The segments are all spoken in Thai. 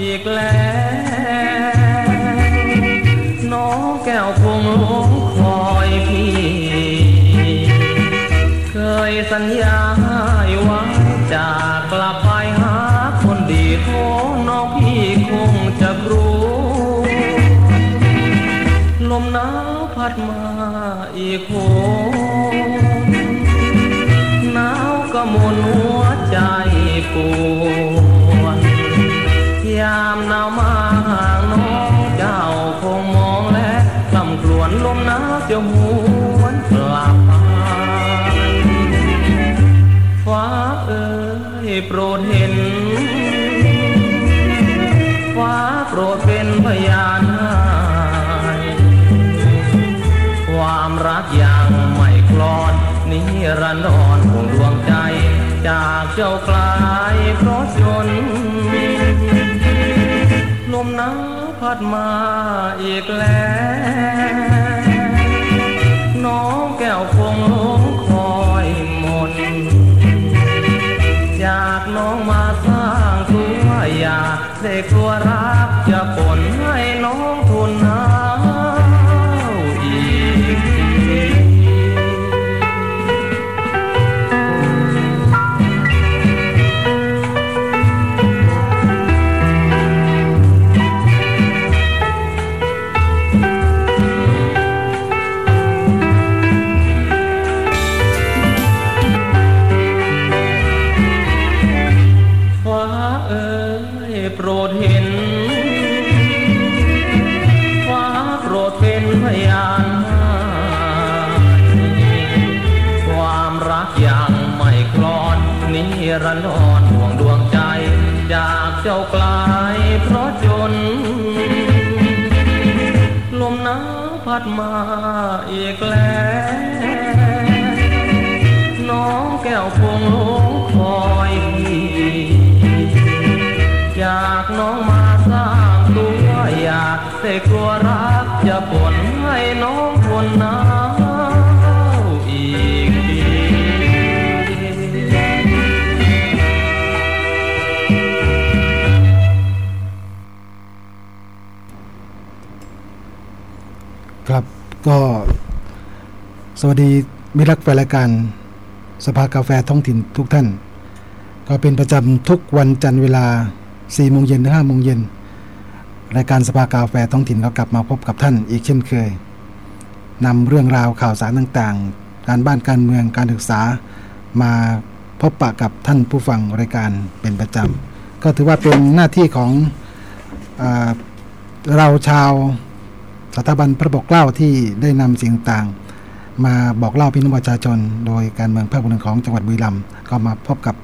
อีกแล้วน้องแก้วคงหลงคอยพี่ เคยสัญญาไว้จากกลับไปหาคนดีของน้องพี่คงจะรู้ ลมหนาวพัดมาอีกโหนหนาวก็มนหัวใจปวด ยา ดมาอีกแล้วน้องแก้วคงหลงคอยมนอยากน้องมาสร้างตัวอยากได้กลัวรั สวัสดีมิรักแฟนรายการสภากาแฟท้องถิ่นทุกท่าน ก็เป็นประจำทุกวันจันทร์เวลา4โมงเย็นถึง5โมงเย็นรายการสภากาแฟท้องถิ่นก็กลับมาพบกับท่านอีกเช่นเคยนำเรื่องราวข่าวสารต่างๆ การบ้านการเมืองการศึกษามาพบปะกับท่านผู้ฟังรายการเป็นประจำก็ถือว่าเป็นหน้าที่ของอเราชาวสถาบันพระปกเกล้าที่ได้นำสิ่งต่างๆ มาบอกเล่าพี่น้องประชาชน โดยการเมืองภาคพื้นของจังหวัดบุรีรัมย์ก็มาพบกับ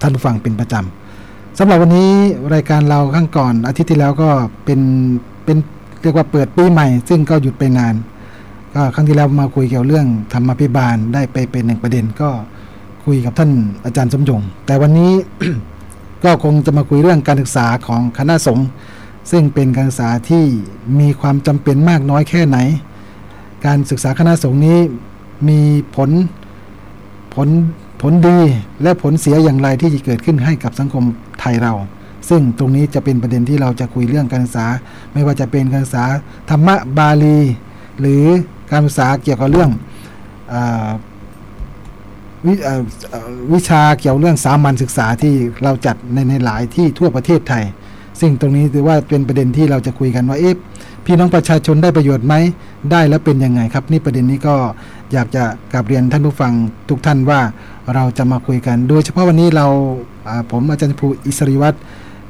ท่านผู้ฟังเป็นประจำสำหรับวันนี้รายการเราข้างก่อนอาทิตย์ที่แล้วก็เป็นเป็นเรียกว่าเปิดปีใหม่ ซึ่งก็หยุดไปนาน ก็ครั้งที่แล้วมาคุยเกี่ยวเรื่องธรรมพิบาลได้ไปเป็นหนึ่งประเด็นก็คุยกับท่านอาจารย์สมยงแต่วันนี้ก็คงจะมาคุยเรื่องการศึกษาของคณะสงฆ์ซึ่งเป็นการศึกษาที่มีความจำเป็นมากน้อยแค่ไหน การศึกษาคณะสงฆ์นี้มีผลผลผลดีและผลเสียอย่างไรที่จะเกิดขึ้นให้กับสังคมไทยเรา ซึ่งตรงนี้จะเป็นประเด็นที่เราจะคุยเรื่องการศึกษา ไม่ว่าจะเป็นการศึกษาธรรมะบาลี หรือการศึกษาเกี่ยวกับเรื่องอวิเอ่อเอ่อวิชาเกี่ยวเรื่องสามัญศึกษาที่เราจัดในในหลายที่ทั่วประเทศไทย ซึ่งตรงนี้ถือว่าเป็นประเด็นที่เราจะคุยกันว่าเอ๊ะ พี่น้องประชาชนได้ประโยชน์ไหมได้แล้วเป็นยังไงครับ นี่ประเด็นนี้ก็อยากจะกลับเรียนท่านผู้ฟังทุกท่านว่าเราจะมาคุยกัน โดยเฉพาะวันนี้เราอ่าผมอาจารย์ภูอิสริวัตร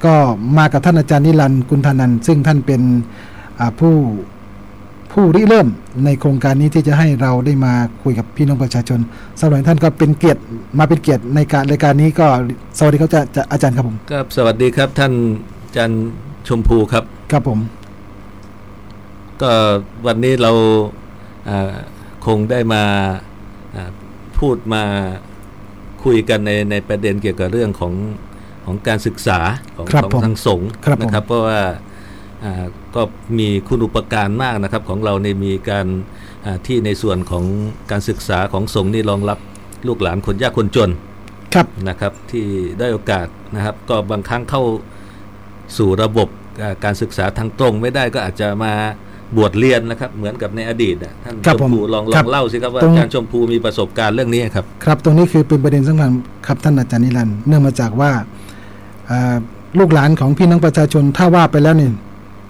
ก็มากับท่านอาจารย์นิรันดร์กุลธนันท์ซึ่งท่านเป็นอ่าผู้ผู้ริเริ่มในโครงการนี้ที่จะให้เราได้มาคุยกับพี่น้องประชาชนสำหรับท่านก็เป็นเกียรติมาเป็นเกียรติในการรายการนี้ก็สวัสดีครับอาจารย์อาจารย์ครับผมครับสวัสดีครับท่านอาจันชมพูครับครับผม ก็วันนี้เราอ่าคงได้มาอ่าพูดมาคุยกันในในประเด็นเกี่ยวกับเรื่องของของการศึกษาของครับของผมทางสงฆ์ครับผมนะครับ เพราะว่าอ่าก็มีคุณอุปการมากนะครับของเราในยมีการอ่าที่ในส่วนของการศึกษาของสงฆ์นี่รองรับลูกหลานคนยากคนจนครับนะครับที่ได้โอกาสนะครับ ก็บางครั้งเข้าสู่ระบบอ่าการศึกษาทางตรงไม่ได้ก็อาจจะมา บวชเรียนนะครับ เหมือนกับในอดีตน่ะท่านครับชมผมพูลองลครัอบงเล่าสิครับว่าตรงอาจารย์ชมพูมีประสบการณ์เรื่องนี้ครับ ครับ ตรงนี้คือเป็นประเด็นสำคัญครับท่านอาจารย์นิรันดร์เนื่องมาจากว่าอ่าลูกหลานของพี่น้องประชาชนถ้าว่าไปแล้วเนี่ย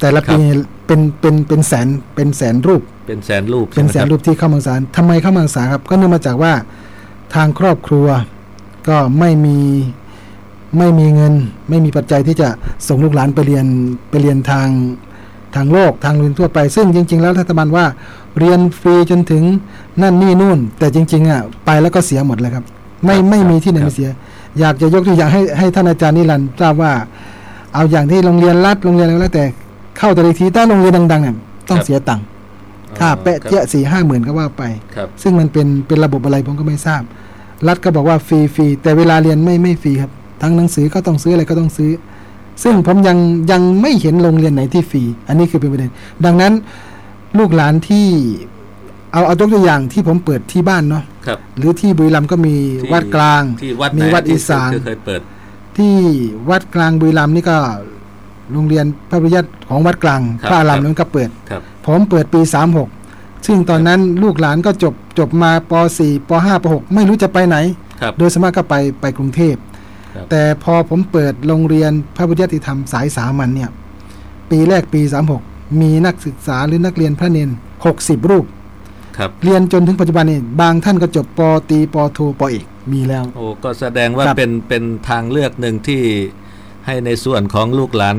แต่ละปีเป็นเป็นเป็นแสนเป็นแสนรูป เป็นแสนรูป เป็นแสนรูปที่เข้ามาศึกษาทำไมเข้ามาศึกษาครับ ก็เนื่องมาจากว่าทางครอบครัวก็ไม่มีไม่มีเงิน ไม่มีปัจจัยที่จะส่งลูกหลานไปเรียนไปเรียนทาง ทางโลกทางเรียนทั่วไป ซึ่งจริง ๆ แล้วรัฐบาลว่าเรียนฟรีจนถึงนั่นนี่นู่น แต่จริง ๆอะไปแล้วก็เสียหมดเลยครับ ไม่ไม่มีที่ไหนไม่เสีย อยากจะยกตัวอย่างให้ให้ท่านอาจารย์นิรันดร์ทราบว่า เอาอย่างที่โรงเรียนรัฐโรงเรียนอะไรก็แล้วแต่เข้าแต่ละทีถ้าโรงเรียนดังๆเนี่ยต้องเสียตังค์ค่าแปะเจ๊ะสี่ห้าหมื่นก็ว่าไปครับซึ่งมันเป็นเป็นระบบอะไรผมก็ไม่ทราบ รัฐก็บอกว่าฟรีฟรีแต่เวลาเรียนไม่ไม่ฟรีครับ ทั้งหนังสือก็ต้องซื้ออะไรก็ต้องซื้อ ซึ่งผมยังยังไม่เห็นโรงเรียนไหนที่ฟรี อันนี้คือเป็นประเด็น ดังนั้นลูกหลานที่เอาเอายกตัวอย่างที่ผมเปิดที่บ้านเนาะครับหรือที่บุรีรัมย์ก็มีที่วัดกลางที่วัดมีไหนวัดอีสานที่เคยเปิด ที่วัดกลางบุรีรัมย์นี่ก็โรงเรียนพระปริยัติของวัดกลางครับพระอารามครับนั้นก็เปิดครับผมเปิดปี 36 ซึ่งตอนนั้นลูกหลานก็จบจบมาป .4 ป .5 ป .6 ไม่รู้จะไปไหนครับโดยสวนมากก็ไปไปกรุงเทพครับ แต่พอผมเปิดโรงเรียนพระพุทธธรรมสายสามัญเนี่ย ปีแรกปี 36 มีนักศึกษาหรือนักเรียนพระเนน60 รูปครับเรียนจนถึงปัจจุบันนี้บางท่านก็จบปตรีปโทปเอกมีแล้ว โอ้ก็แสดงว่าครับเป็นเป็นทางเลือกหนึ่งที่ให้ในส่วนของลูกหลาน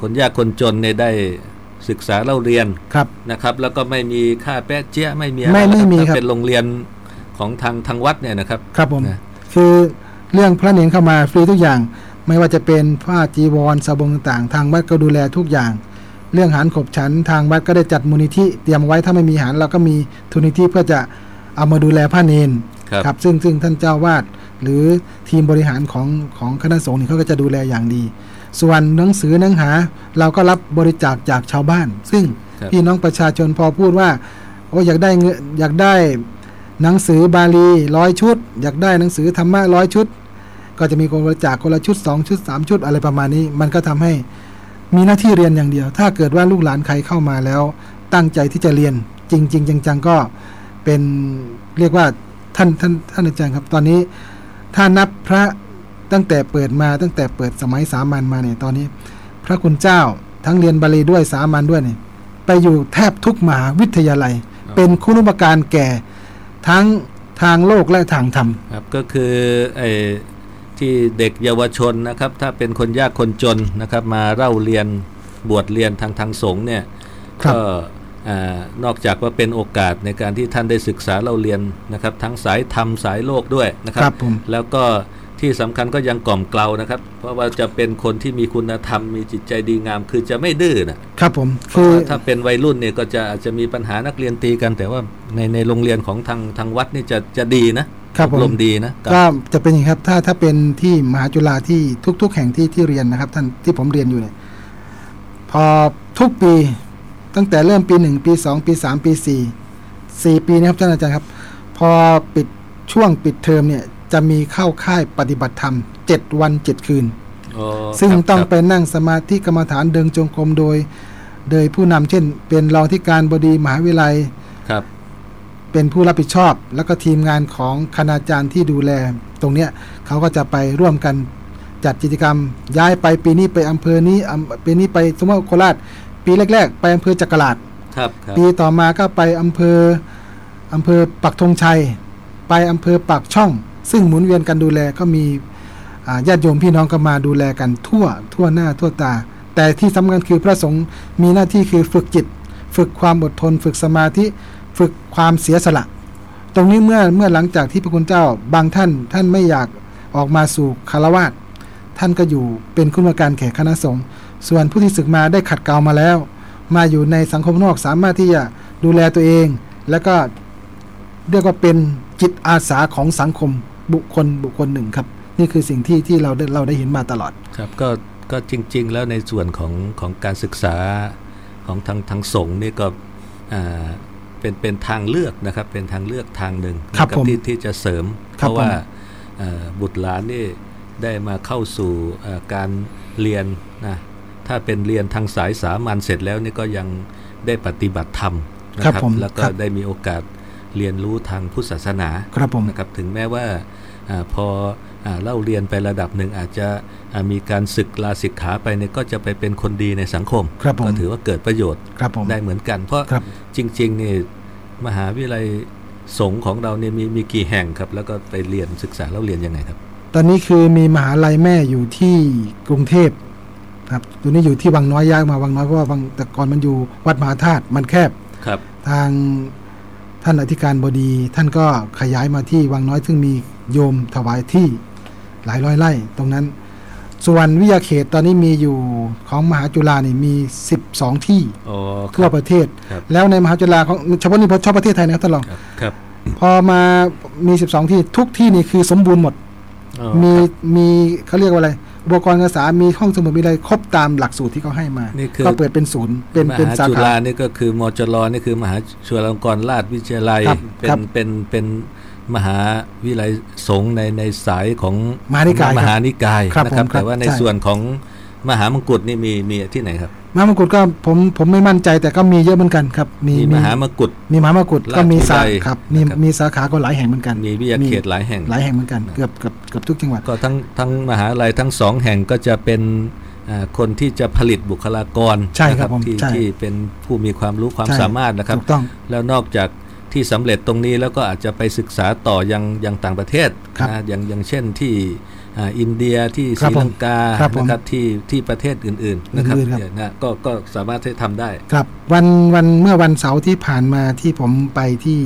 คนยากคนจนเนี่ยได้ศึกษาเล่าเรียนครับนะครับ แล้วก็ไม่มีค่าแป๊ะเจี๊ยะไม่มีอะรไม่ไม่มีถ้าครับเป็นโรงเรียนของทางทางวัดเนี่ยนะครับ ครับผมนะคือ เรื่องพระเนนเข้ามาฟรีทุกอย่าง ไม่ว่าจะเป็นผ้าจีวรสบงต่างๆทางวัดก็ดูแลทุกอย่าง เรื่องอาหารขบฉันทางวัดก็ได้จัดมูลนิธิเตรียมไว้ถ้าไม่มีอาหารเราก็มีทุนนิธิเพื่อจะเอามาดูแลพระเนนครับซึ่งซึ่งท่านเจ้าวาดหรือทีมบริหารของของคณะสงฆ์นี่เขาก็จะดูแลอย่างดี ส่วนหนังสือหนังหา เราก็รับบริจาคจากชาวบ้าน ซึ่งครับพี่น้องประชาชนพอพูดว่าโอ้อยากได้เงินอยากได้หนังสือบาลีร้อยชุด อยากได้หนังสือธรรมะร้อยชุด ก็จะมีคนบริจาคคนละชุดสองชุดสามชุดอะไรประมาณนี้ มันก็ทำให้มีหน้าที่เรียนอย่างเดียว ถ้าเกิดว่าลูกหลานใครเข้ามาแล้ว ตั้งใจที่จะเรียนจริงๆจังๆก็เป็นเรียกว่าท่านท่านท่านอาจารย์ครับตอนนี้ ถ้านับพระตั้งแต่เปิดมาตั้งแต่เปิดสมัยสามัญมาเนี่ยตอนนี้ พระคุณเจ้าทั้งเรียนบาลีด้วยสามัญด้วยเนี่ยไปอยู่แทบทุกมหาวิทยาลัย เป็นคุณุปการแก่ทั้งทางโลกและทางธรรมครับก็คือไอ้ ที่เด็กเยาวชนนะครับ ถ้าเป็นคนยากคนจนนะครับ มาเล่าเรียนบวชเรียนทางทางสงฆ์เนี่ยครับก็อานอกจากว่าเป็นโอกาสในการที่ท่านได้ศึกษาเล่าเรียนนะครับ ทั้งสายธรรมสายโลกด้วยนะครัครับผมแล้วก็ที่สำคัญก็ยังกล่อมเกลานะครับ เพราะว่าจะเป็นคนที่มีคุณธรรมมีจิตใจดีงาม คือจะไม่ดื้อนะครับผมเพคืราะอว่าถ้าเป็นวัยรุ่นเนี่ยก็จะอาจจะมีปัญหานักเรียนตีกัน แต่ว่าในในโรงเรียนของทางทางวัดนี่จะจะดีนะ ครับผมลมดีนะก็จะเป็นอย่างนี้ครับถ้าถ้าเป็นที่มหาจุฬาที่ทุก ๆ แห่งที่ที่เรียนนะครับ ท่านที่ผมเรียนอยู่เนี่ยพอทุกปีตั้งแต่เริ่มปีหนึ่งปีสองปีสามปีสี่สี่ปีนะครับท่านอาจารย์ครับ พอปิดช่วงปิดเทอมเนี่ยจะมีเข้าค่ายปฏิบัติธรรมเจ็ดวันเจ็ดคืนอ๋อซึ่งครับต้องครับไปนั่งสมาธิกรรมฐานเดินจงกรมโดย โดยผู้นำเช่น เป็นรองที่การบดีมหาวิทยาลัยครับ เป็นผู้รับผิดชอบ แล้วก็ทีมงานของคณาจารย์ที่ดูแล ตรงเนี้ยเขาก็จะไปร่วมกันจัดกิจกรรม ย้ายไปปีนี้ไปอำเภอนี้อำปีนี้ไปสมมติว่าโคราชปีแรก ๆ ไปอำเภอจักราดครับครับปีต่อมาก็ไปอำเภออำเภอปักธงชัย ไปอำเภอปากช่อง ซึ่งหมุนเวียนกันดูแลก็มีอ่าญาติโยมพี่น้องก็มาดูแลกันทั่วทั่วหน้าทั่วตา แต่ที่สำคัญคือพระสงฆ์มีหน้าที่คือฝึกจิต ฝึกความอดทน ฝึกสมาธิ ฝึกความเสียสละ ตรงนี้เมื่อเมื่อหลังจากที่พระคุณเจ้าบางท่านท่านไม่อยากออกมาสู่คารวาสท่านก็อยู่เป็นคุณการแขกคณะสงฆ์ส่วนผู้ที่ศึกมาได้ขัดเกลามาแล้ว มาอยู่ในสังคมนอกสามารถที่จะดูแลตัวเอง แล้วก็เรียกว่าเป็นจิตอาสาของสังคมบุคคลบุคคลหนึ่งครับ นี่คือสิ่งที่ที่เราได้เราได้เห็นมาตลอดครับก็ก็จริง ๆ แล้วในส่วนของของการศึกษาของทางทางสงฆ์นี่ก็ เป็นเป็นทางเลือกนะครับเป็นทางเลือกทางหนึ่งครับนะผมที่ที่จะเสริมคเพรับราะว่าผมเอ่อบุตรหลานนี่ได้มาเข้าสู่เอ่อการเรียนนะถ้าเป็นเรียนทางสายสามัญเสร็จแล้วนี่ก็ยังได้ปฏิบัติธรรมนะครับผมแล้วก็ครับได้มีโอกาสเรียนรู้ทางพุทธศาสนาครับผมนะครับถึงแม้ว่าอาพออาเล่าเรียนไประดับหนึ่งอาจจะอ่ามีการศึกลาศิกขาไปเนี่ยก็จะไปเป็นคนดีในสังคมครับผมก็ถือว่าเกิดประโยชน์ครับผมได้เหมือนกัน เพราะครับจริงๆนี่ มหาวิทยาลัยสงฆ์ของเราเนี่ยมีมีกี่แห่งครับ แล้วก็ไปเรียนศึกษาแล้วเรียนยังไงครับ ตอนนี้คือมีมหาลัยแม่อยู่ที่กรุงเทพครับตัวนี้อยู่ที่วังน้อยย้ายมาวังน้อยเพราะว่าวังแต่ก่อนมันอยู่วัดมหาธาตุมันแคบครับ ทางท่านอธิการบดี ท่านก็ขยายมาที่วังน้อยซึ่งมีโยมถวายที่หลายร้อยไร่ตรงนั้น ส่วนวิทยาเขตตอนนี้มีอยู่ของมหาจุฬานี่มี 12 ที่อ๋อคทั่วรับประเทศครับแล้วในมหาจุฬาของเฉพาะนี่เฉพาะประเทศไทยนะครับท่านรองครับครับพอมามี 12 ที่ทุกที่นี่คือสมบูรณ์หมดอ๋อมีครับมีเขาเรียกว่าอะไรอุปกรณ์การศึกษามีห้องสมุดมีอะไรครบตามหลักสูตรที่เขาให้มานี่คือก็เปิดเป็นศูนย์เป็นมเป็นหาสาจุขาฬานี่ก็คือมจรนี่คือมหาจุฬาลงกรณราชวิทยาลัยครับเป็ครันบเป็นเป็น มหาวิทยาลัยสงฆ์ในในสายของมหานิกายครับมหานิกายครับนะครับผมครับแต่ว่าในใช่ส่วนของมหามงกุฎนี่มีมีที่ไหนครับมหามงกุฎก็ผมผมไม่มั่นใจแต่ก็มีเยอะเหมือนกันครับ มีมีมหามกุฎมีมหามงกุฎก็มีสาราชวิทยาลัยครับมีนะครับมีสาขาก็หลายแห่งเหมือนกันมีวิทยาเขตหลายแห่งหลายแห่งเหมือนกันเกือบเกือบเกือบทุกจังหวัดก็ทั้งทั้งมหาลัยทั้งสองแห่งก็จะเป็นอ่าคนที่จะผลิตบุคลากรใช่ครับนะผมที่ใช่ที่เป็นผู้มีความรู้ความใช่สามารถนะครับถูกต้องแล้วนอกจาก ที่สำเร็จตรงนี้แล้วก็อาจจะไปศึกษาต่อยังยังต่างประเทศครับนะอย่างอย่างเช่นที่อ่าอินเดียที่ศครัรีบผมลังกาครับผมนะครับที่ที่ประเทศอื่น ๆ นะครับอื่นๆครับเนี่ยนะก็ก็สามารถที่ทำได้ ครับวันวันเมื่อวันเสาร์ที่ผ่านมาที่ผมไปที่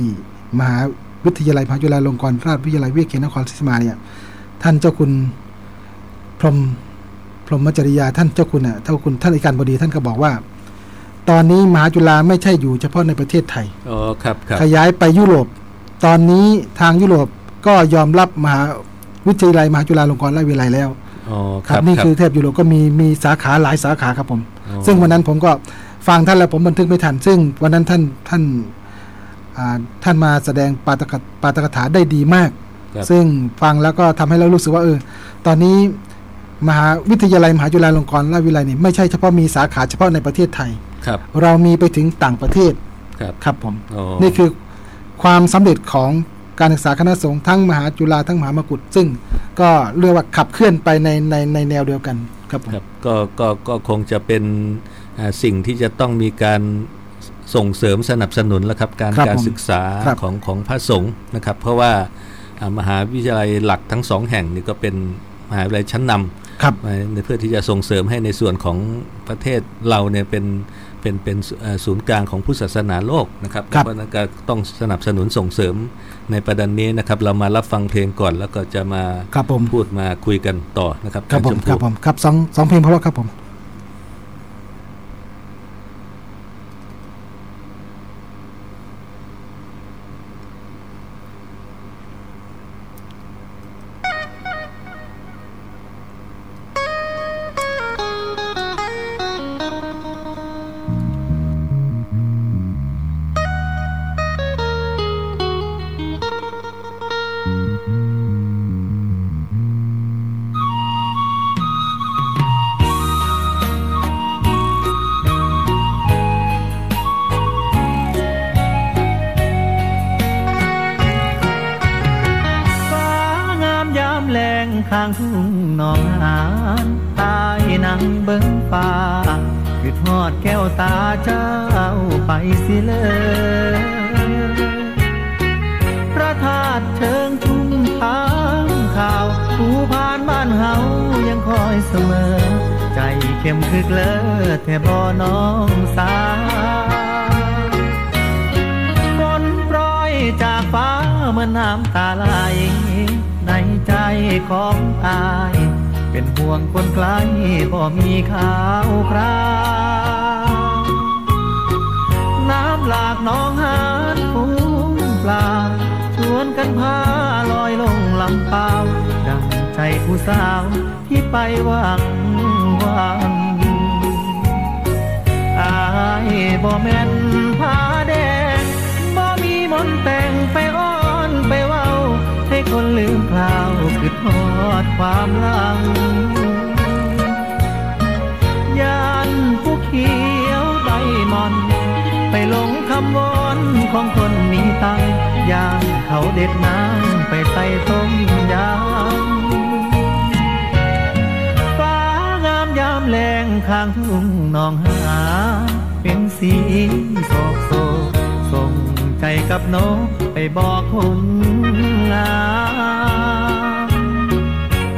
มหาวิทยาลัยมหาจุฬาลงกรณราชวิทยาลัยวิทยาเขตนครศรีธรรมราชเนี่ยท่านเจ้าคุณพรหมพรหมจริยาท่านเจ้าคุณอะเจ้าคุณท่านอธิการบดีท่านก็บอกว่า ตอนนี้มหาจุฬาไม่ใช่อยู่เฉพาะในประเทศไทยอ๋อครับครับขยายไปยุโรป ตอนนี้ทางยุโรปก็ยอมรับมหาวิทยาลัยมหาจุฬาลงกรณราชวิทยาลัยแล้วอ๋อครับนี่คือแทบยุโรปก็มีมีสาขาหลายสาขาครับผมอ๋อซึ่งวันนั้นผมก็ฟังท่านแล้วผมบันทึกไม่ทัน ซึ่งวันนั้นท่านท่านอ่าท่านมาแสดงปาฐกปาฐกถาได้ดีมากครับซึ่งฟังแล้วก็ทำให้เรารู้สึกว่าเออตอนนี้ มหาวิทยาลัยมหาจุฬาลงกรณราชวิทยาลัยนี่ไม่ใช่เฉพาะมีสาขาเฉพาะในประเทศไทยครับ เรามีไปถึงต่างประเทศครับครับผมอ๋อนี่คือความสำเร็จของการศึกษาคณะสงฆ์ทั้งมหาจุฬาทั้งมหามกุฏซึ่งก็เรียกว่าขับเคลื่อนไปในในในแนวเดียวกันครับผมครับก็ก็ก็คงจะเป็นอ่าสิ่งที่จะต้องมีการส่งเสริมสนับสนุนแล้วครับการครับการผมศึกษาครับของของพระสงฆ์นะครับ เพราะว่าอ่ามหาวิทยาลัยหลักทั้งสองแห่งนี่ก็เป็นมหาวิทยาลัยชั้นน ครับำในเพื่อที่จะส่งเสริมให้ในส่วนของประเทศเราเนี่ยเป็นเป็นเป็นเอ่อศูนย์กลางของพุทธศาสนาโลกนะครับครับเพราะฉะนั้นก็ต้องสนับสนุนส่งเสริมในประเด็นนี้นะครับ เรามารับฟังเพลงก่อนแล้วก็จะมาครับผมพูดมาคุยกันต่อนะครับครับผมท่านชครับพูผมครับสองสองเพลงเพราะว่าครับผม น้องสาฝนโปรยจากฟ้าเมือนน้ำตาไหลในใจของอาย เป็นห่วงคนไกลบ่มีข่าวคราวน้ำหลากน้องหานฟูงปลาชวนกันพาลอยลงลำเปล่าดังใจผู้สาวที่ไปหวังหวังายบ่แม่นผ้าแดงบ่มีมนแต่งไปอ้อนไปเว้า ให้คนลืมคราวคือทอดความหลังยานผู้เขียวใบมอน ไปหลงคำวอนของคนมีตังยางเขาเด็ดน้ำไปใส่ต้มยำฟ้างามยามแรงข้างทุ่งนองหา สีสอกโศกส่งใจกับน้องไปบอกคนงาม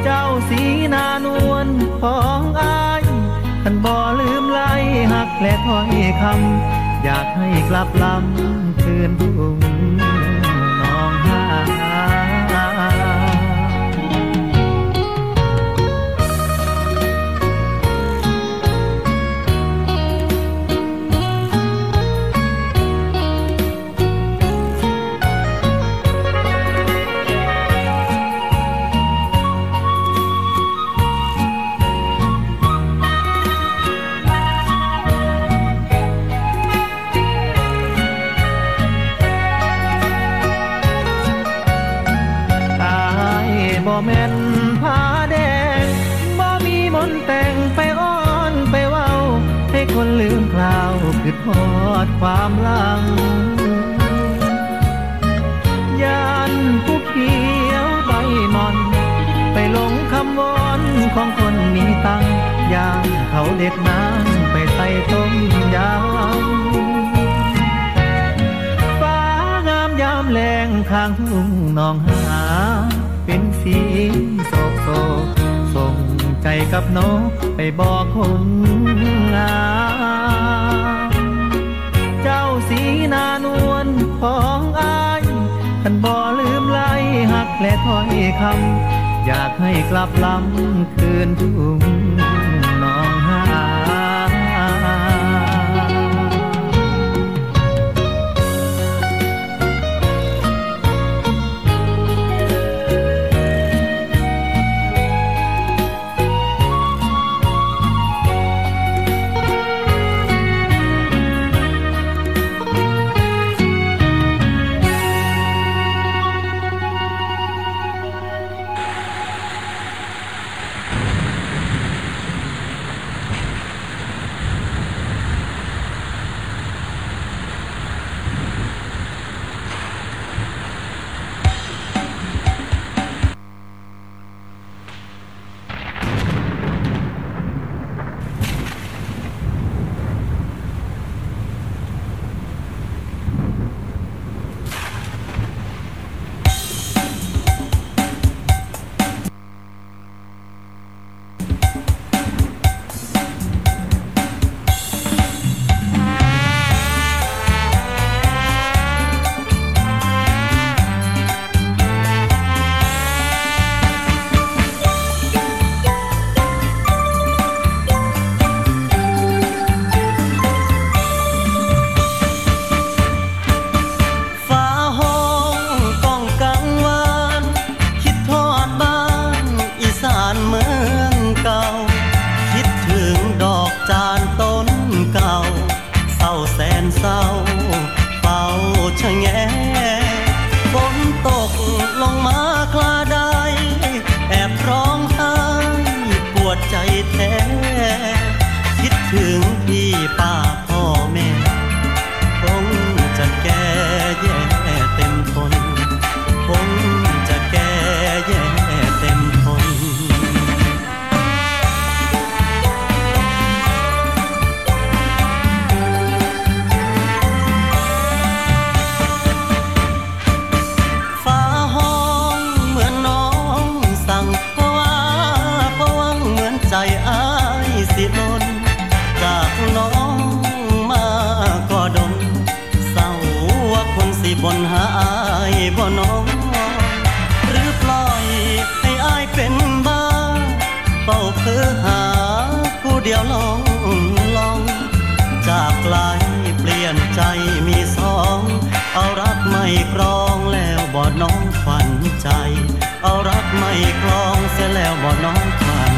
เจ้าสีนานวลของอายท่านบ่ลืมไล่หักและถ้อยคำอยากให้กลับลำคืนทุ่ง บ่น้องหรือปล่อยให้อายเป็นบ้าเป้าเพ้อหาผู้เดียวลองลอง จากไกลเปลี่ยนใจมีสอง เอารักไม่กรองแล้วบ่น้องฝันใจ เอารักไม่กรองเสียแล้วบ่น้องฝัน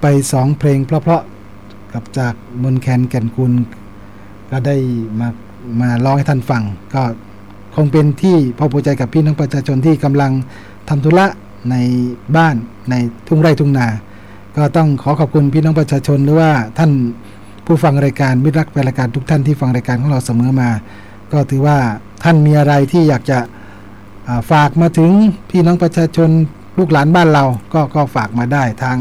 ไปสองเพลงเพราะๆกับจากมนแคนแก่นกุลก็ได้มามาร้องให้ท่านฟัง ก็คงเป็นที่พอพอใจกับพี่น้องประชาชนที่กำลังทำธุระในบ้านในทุ่งไร่ทุ่งนา ก็ต้องขอขอบคุณพี่น้องประชาชนหรือว่าท่านผู้ฟังรายการมิตรรักแฟนรายการทุกท่านที่ฟังรายการของเราเสมอมา ก็ถือว่าท่านมีอะไรที่อยากจะฝากมาถึงพี่น้องประชาชนลูกหลานบ้านเราก็ก็ฝากมาได้ทาง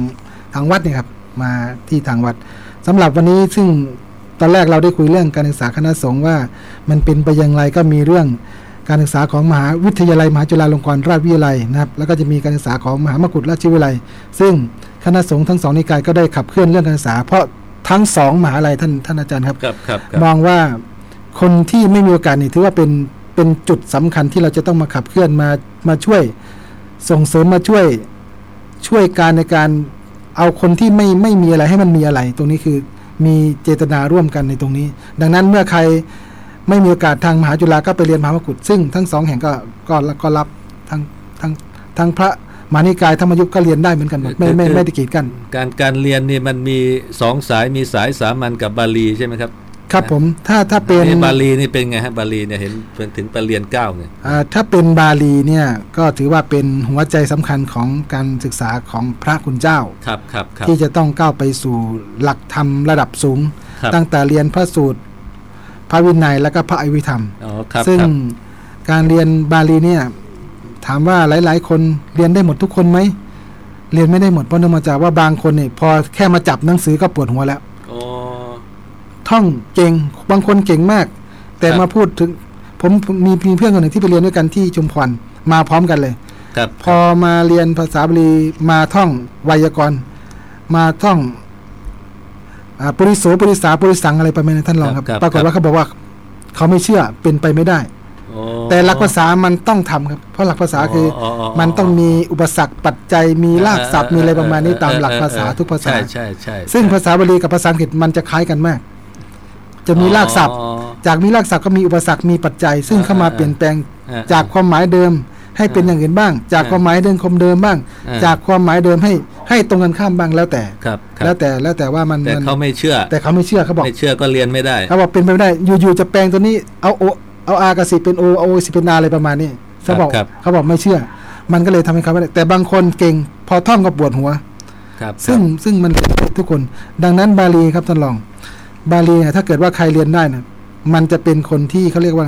ทางวัดเนี่ยครับมาที่ทางวัดสำหรับวันนี้ซึ่งตอนแรกเราได้คุยเรื่องการศึกษาคณะสงฆ์ว่า มันเป็นไปอย่างไรก็มีเรื่องการศึกษาของมหาวิทยาลัย มหาจุฬาลงกรณราชวิทยาลัยนะครับ แล้วก็จะมีการศึกษาของมหามกุฏราชวิทยาลัย ซึ่งคณะสงฆ์ทั้งสองนิกายก็ได้ขับเคลื่อนเรื่องการศึกษา เพราะทั้งสองมหาลัยท่านท่านอาจารย์ครับครับครับครับมองว่าคนที่ไม่มีโอกาสนี่ถือว่าเป็นเป็นจุดสำคัญที่เราจะต้องมาขับเคลื่อนมามาช่วยส่งเสริมมาช่วยช่วยการในการ เอาคนที่ไม่ไม่มีอะไรให้มันมีอะไร ตรงนี้คือมีเจตนาร่วมกันในตรงนี้ ดังนั้นเมื่อใครไม่มีโอกาสทางมหาจุฬาก็ไปเรียนมหามกุฏซึ่งทั้งสองแห่งก็ก็ก็รับทั้งทั้งทั้งพระมหานิกายธรรมยุทธก็เรียนได้เหมือนกันหมดไม่ไม่ไม่ได้กีดกัน การการเรียนนี่มันมีสองสายมีสายสามัญกับบาลีใช่ไหมครับ ครับผมถ้าถ้าเป็นนี่บาลีนี่เป็นไงฮะบาลีเนี่ยเห็นเป็นถึงประเรียนเก้าเนี่ยอ่าถ้าเป็นบาลีเนี่ยก็ถือว่าเป็นหัวใจสำคัญของการศึกษาของพระคุณเจ้าครับครับครับที่จะต้องก้าวไปสู่หลักธรรมระดับสูงครับตั้งแต่เรียนพระสูตร พระวินัยแล้วก็พระอภิธรรมอ๋อครับซึ่งครับการเรียนบาลีเนี่ยถามว่าหลาย ๆ คนเรียนได้หมดทุกคนไหมเรียนไม่ได้หมดเพราะเนื่องมาจากว่าบางคนเนี่ยพอแค่มาจับหนังสือก็ปวดหัวแล้วอ๋อ ท่องเก่งบางคนเก่งมาก แต่ครับมาพูดถึง ผมผมมีมีเพื่อนคนหนึ่งที่ไปเรียนด้วยกันที่ชุมพรมาพร้อมกันเลยครับพอมาเรียนภาษาบาลีมาท่องไวยากรณ์มาท่องอาปริโสปริสาปริสังอะไรประมาณนั้นท่านรองครับ ปรากฏว่าเขาบอกว่า เขาไม่เชื่อเป็นไปไม่ได้อ๋อแต่หลักภาษามันต้องทำครับ เพราะหลักภาษาคืออออ๋อมันต้องมีอุปสรรคปัจจัยมีรากศัพท์มีอะไรประมาณนี้ตามหลักภาษาเออเออทุกภาษาใช่ใช่ใช่ซึ่งภาษาบาลีกับภาษาอังกฤษมันจะคล้ายกันมาก จะมีรากศัพท์อ๋อจากมีรากศัพท์ก็มีอุปสรรคมีปัจจัย ซึ่งเข้ามาอ่าเปลี่ยนแปลงอ่าจากความหมายเดิมให้เป็นอย่างอื่นบ้าง จากอ่าความหมายเดิมคมเดิมบ้างอ่าจากความหมายเดิมให้ให้ตรงกันข้ามบ้างแล้วแต่ครับครับแล้วแต่แล้วแต่ว่ามันแต่มันเขาไม่เชื่อ แต่เขาไม่เชื่อเขาบอกไม่เชื่อก็เรียนไม่ได้เขาบอกเป็นไปไม่ได้อยู่ๆจะแปลงตัวนี้เอาโอเอาอากสิเป็นโอเอาโอสิเป็นนาอะไรประมาณนี้เขาบอกครับเขาบอกไม่เชื่อ มันก็เลยทำให้เขาไม่ได้แต่บางคนเก่งพอท่องก็ปวดหัวครับซึ่งซึ่งมันเป็นทุกคน ดังนั้นบาลีครับท่านรอง บาลีเนี่ยถ้าเกิดว่าใครเรียนได้นะมันจะเป็นคนที่เขาเรียกว่า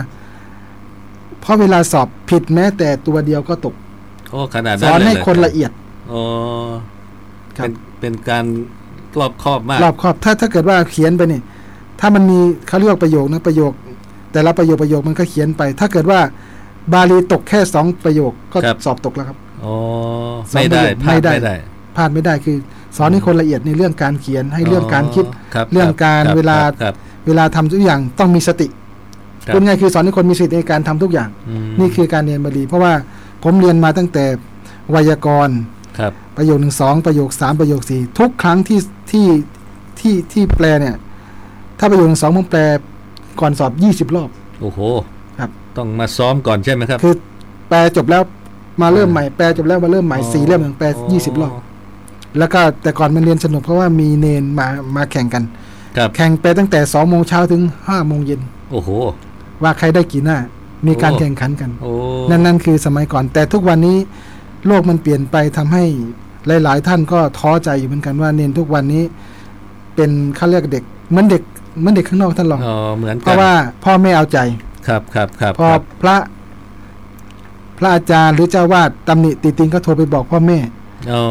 เพราะเวลาสอบผิดแม้แต่ตัวเดียวก็ตกโอ้ขนาดสนั้นอนเลยให้เหรคนละเอียดโอ้ครับเป็นเป็นการรอบคอบมากรอบครอบ ถ้าถ้าเกิดว่าเขียนไปนี่ถ้ามันมีเขาเรียกว่าประโยคนะประโยค แต่ละประโยคประโยคมันก็เขียนไป ถ้าเกิดว่าบาลีตกแค่สองประโยคก็ครับสอบตกแล้วครับโอ้สอนไม่ได้ไม่พลาดได้ไม่ได้พลาดไม่ได้คือ สอนให้คนละเอียดในเรื่องการเขียนให้เรื่องการคิดครับเรื่องการคบเวลาครับเวลาทำทุกอย่างต้องมีสติครับพูดง่ายคือสอนให้คนมีสติในการทำทุกอย่างอืมนี่คือการเรียนบาลีเพราะว่าผมเรียนมาตั้งแต่ไวยากรณ์ครับประโยคหนึ่งสองประโยคสามประโยคสี่ทุกครั้งที่ที่ที่ที่แปลเนี่ย ถ้าประโยคหนึ่งสองผมแปลก่อนสอบยี่สิบรอบ โอ้โหครับต้องมาซ้อมก่อนใช่ไหมครับ คือแปลจบแล้วมาเริ่มใหม่แปลจบแล้วมาเริ่มใหม่สี่เล่มหนึ่งแปลยี่สิบรอบ แล้วก็แต่ก่อนมันเรียนสนุกเพราะว่ามีเนนมามาแข่งกันครับแข่งไปตั้งแต่สองโมงเช้าถึงห้าโมงเย็นโอ้โห ว่าใครได้กี่หน้า มีการโอ้แข่งขันกันโอ้นั่นนั่นคือสมัยก่อน แต่ทุกวันนี้โลกมันเปลี่ยนไปทำให้หลาย ๆ ท่านก็ท้อใจอยู่เหมือนกันว่าเนนทุกวันนี้ เป็นเขาเรียกเด็กเหมือนเด็กเหมือนเด็กข้างนอกท่านลองอ๋อเหมือนเพกันราะว่าพ่อไม่เอาใจครับครับครับพอครับพระ พระอาจารย์หรือเจ้าวาดตำหนิติติงก็โทรไปบอกพ่อแม่อ๋อ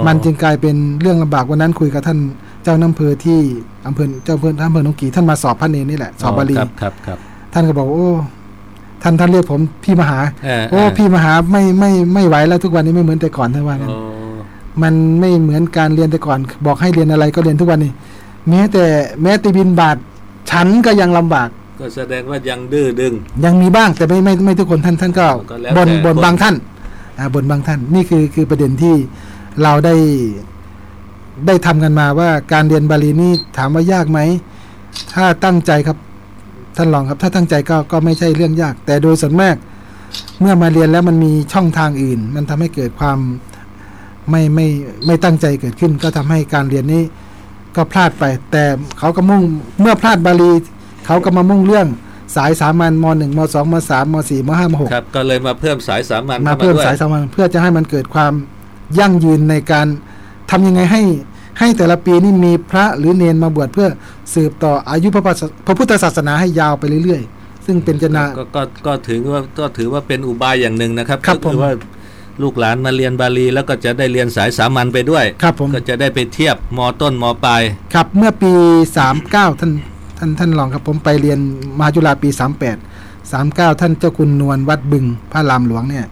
มันจึงกลายเป็นเรื่องลำบากวันนั้นคุยกับท่านเจ้าน้ำเพอที่อำเภอเจ้าอำเภออำเภอหนองกีท่านมาสอบพระเนรนี่แหละสอบบาลีครับครับครับท่านก็บอกว่าโอ้ท่านท่านเรียกผมพี่มหาเออโอ้เออพี่มหาไม่ไม่ไม่ไหวแล้วทุกวันนี้ไม่เหมือนแต่ก่อนท่านว่างั้นโอ้มันไม่เหมือนการเรียนแต่ก่อน บอกให้เรียนอะไรก็เรียนทุกวันนี้ แม้แต่แม้แต่บินบาทฉันก็ยังลำบากก็แสดงว่ายังดื้อดึง ยังมีบ้างแต่ไม่ไม่ไม่ทุกคนท่านท่านก็ก็แล้วบนแต่บนคนบางท่านอ่าบนบางท่าน นี่คือคือประเด็นที่ เราได้ได้ทำกันมาว่าการเรียนบาลีนี่ถามว่ายากไหม ถ้าตั้งใจครับท่านลองครับ ถ้าตั้งใจก็ก็ไม่ใช่เรื่องยาก แต่โดยส่วนมากเมื่อมาเรียนแล้วมันมีช่องทางอื่น มันทำให้เกิดความไม่ไม่ไม่ตั้งใจเกิดขึ้น ก็ทำให้การเรียนนี้ก็พลาดไป แต่เขาก็มุ่งเมื่อพลาดบาลี เขาก็มามุ่งเรื่องสายสามัญมหนึ่งมสองมสามมสี่มห้ามหกครับก็เลยมาเพิ่มสายสามัญมาข้เพิ่มด้วยสายสามัญเพื่อจะให้มันเกิดความ ยั่งยืนในการทำยังไงให้ให้แต่ละปีนี่มีพระหรือเนนมาบวชเพื่อสืบต่ออายุพระพุทธพระพุทธศาสนาให้ยาวไปเรื่อยๆ ซึ่งเป็นจนาก็ก็ก็ถือว่าก็ถือว่าเป็นอุบายอย่างหนึ่งนะครับครับก็คือผมว่าลูกหลานมาเรียนบาลีแล้วก็จะได้เรียนสายสามัญไปด้วยครับผมก็จะได้ไปเทียบมต้นมปลายครับเมื่อปี 39 ท่านท่านท่านรองครับผมไปเรียนมหาจุฬาปี 38 39 ท่านเจ้าคุณนวลวัดบึงพระรามหลวงเนี่ย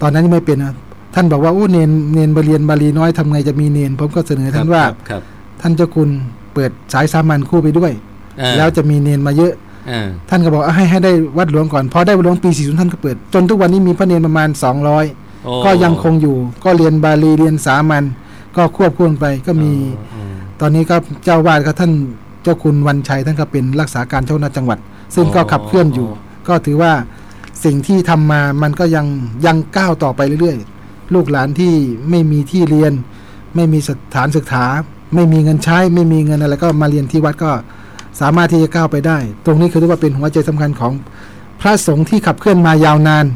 ตอนนั้นยังไม่เป็นนะ ท่านบอกว่าโอ้เนนเนนไปเรียนบาลีน้อยทำไงจะมีเนนผมก็เสนอท่านว่าครับครับท่านเจ้าคุณเปิดสายสามัญคู่ไปด้วยเออแล้วจะมีเนนมาเยอะเออท่านก็บอกเอาให้ให้ได้วัดหลวงก่อนพอได้วัดหลวงปี40ท่านก็เปิด จนทุกวันนี้มีพระเนนประมาณโอ้200ก็ยังคงอยู่ก็เรียนบาลีเรียนสามัญก็ควบคู่กันไปก็มีอืมตอนนี้ก็เจ้าวาดก็ท่านเจ้าคุณวันชัยท่านก็เป็นรักษาการเจ้าหน้าจังหวัด ซึ่งก็ขับเคลื่อนอยู่ ก็ถือว่าสิ่งที่ทำมามันก็ยังยังก้าวต่อไปเรื่อยๆ ลูกหลานที่ไม่มีที่เรียน ไม่มีสถานศึกษา ไม่มีเงินใช้ ไม่มีเงินอะไรก็มาเรียนที่วัดก็สามารถที่จะก้าวไปได้ ตรงนี้คือเรียกว่าเป็นหัวใจสำคัญของพระสงฆ์ที่ขับเคลื่อนมายาวนาน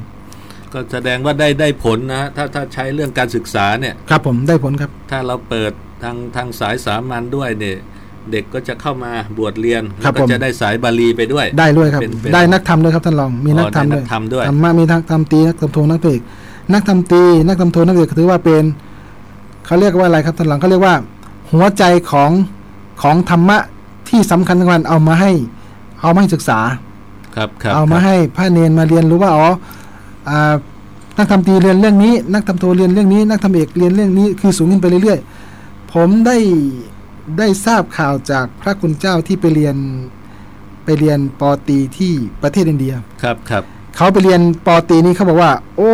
ก็แสดงว่าได้ได้ผลนะถ้าถ้าใช้เรื่องการศึกษาเนี่ยครับผมได้ผลครับ ถ้าเราเปิดทางทางสายสามัญด้วยเนี่ยเด็กก็จะเข้ามาบวชเรียนครัแล้วบก็ผมจะได้สายบาลีไปด้วย ได้ด้วยครับเป็นเป็นได้นักธรรมด้วยครับท่านรอง มีนักธรรมอ๋อได้ด้วยนักธรรมด้วยธรรมะมีนักธรรมตรีนักธรรมโทนักเพก นักธรรมตรีนักธรรมโทนักเพกถือว่าเป็นเขาเรียกว่าอะไรครับท่านรองเขาเรียกว่า หัวใจของของธรรมะที่สำคัญสำคัญเอามาให้เอามาให้ศึกษา ครับครับเอามาครับให้พระเนนมาเรียนรู้ว่าอ๋ออ่านักธรรมตรีเรียนเรื่องนี้ นักธรรมโทเรียนเรื่องนี้ นักธรรมเอกเรียนเรื่องนี้คือสูงขึ้นไปเรื่อยๆ ผมได้ได้ทราบข่าวจากพระคุณเจ้าที่ไปเรียนไปเรียนปอตรีที่ประเทศอินเดีย ครับครับ เขาไปเรียนปอตรีนี่เขาบอกว่า โอ้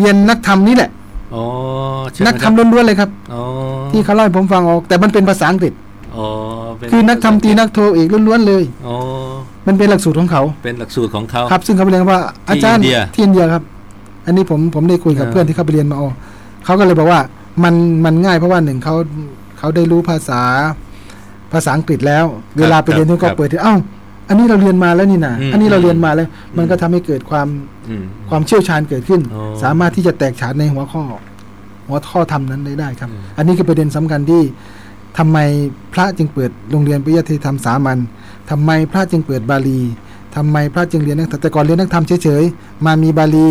เรียนนักธรรมนี่แหละอ๋อใช่ไหมนักธรครบมล้วนๆเลยครับอ๋อที่เขาเล่าให้ผมฟังออก แต่มันเป็นภาษาอังกฤษอ๋อเป็นคือนักธรรมตรีนักโทเอกล้วนๆเลยอ๋อมันเป็นหลักสูตรของเขา เป็นหลักสูตรของเขาครับ ซึ่งเขาไปเรียนว่าอาจารย์อินเดียที่อินเดียครับ อันนี้ผมผมได้คุยกับอ่าเพื่อนที่เขาไปเรียนมาอ๋อเขาก็เลยบอกว่ามันมันง่ายเพราะว่าหนึ่งเขาเขาได้รู้ภาษาภาษาอังกฤษแล้ว เวลาไปเรียนที่ก็เปิดที่เอ้า อันนี้เราเรียนมาแล้วนี่นะอันนี้เราเรียนมาแล้ว มันก็ทำให้เกิดความอืมความเชี่ยวชาญเกิดขึ้นอ๋อสามารถที่จะแตกฉานในหัวข้อ หัวข้อธรรมนั้นได้ได้ครับอืมอันนี้คือประเด็นสำคัญที่ทำไมพระจึงเปิดโรงเรียนปริยัติธรรมสามัญทำไมพระจึงเปิดบาลีทำไมพระจึงเรียนนักธรรมแต่ก่อนเรียนนักธรรมเฉยๆ มามีบาลี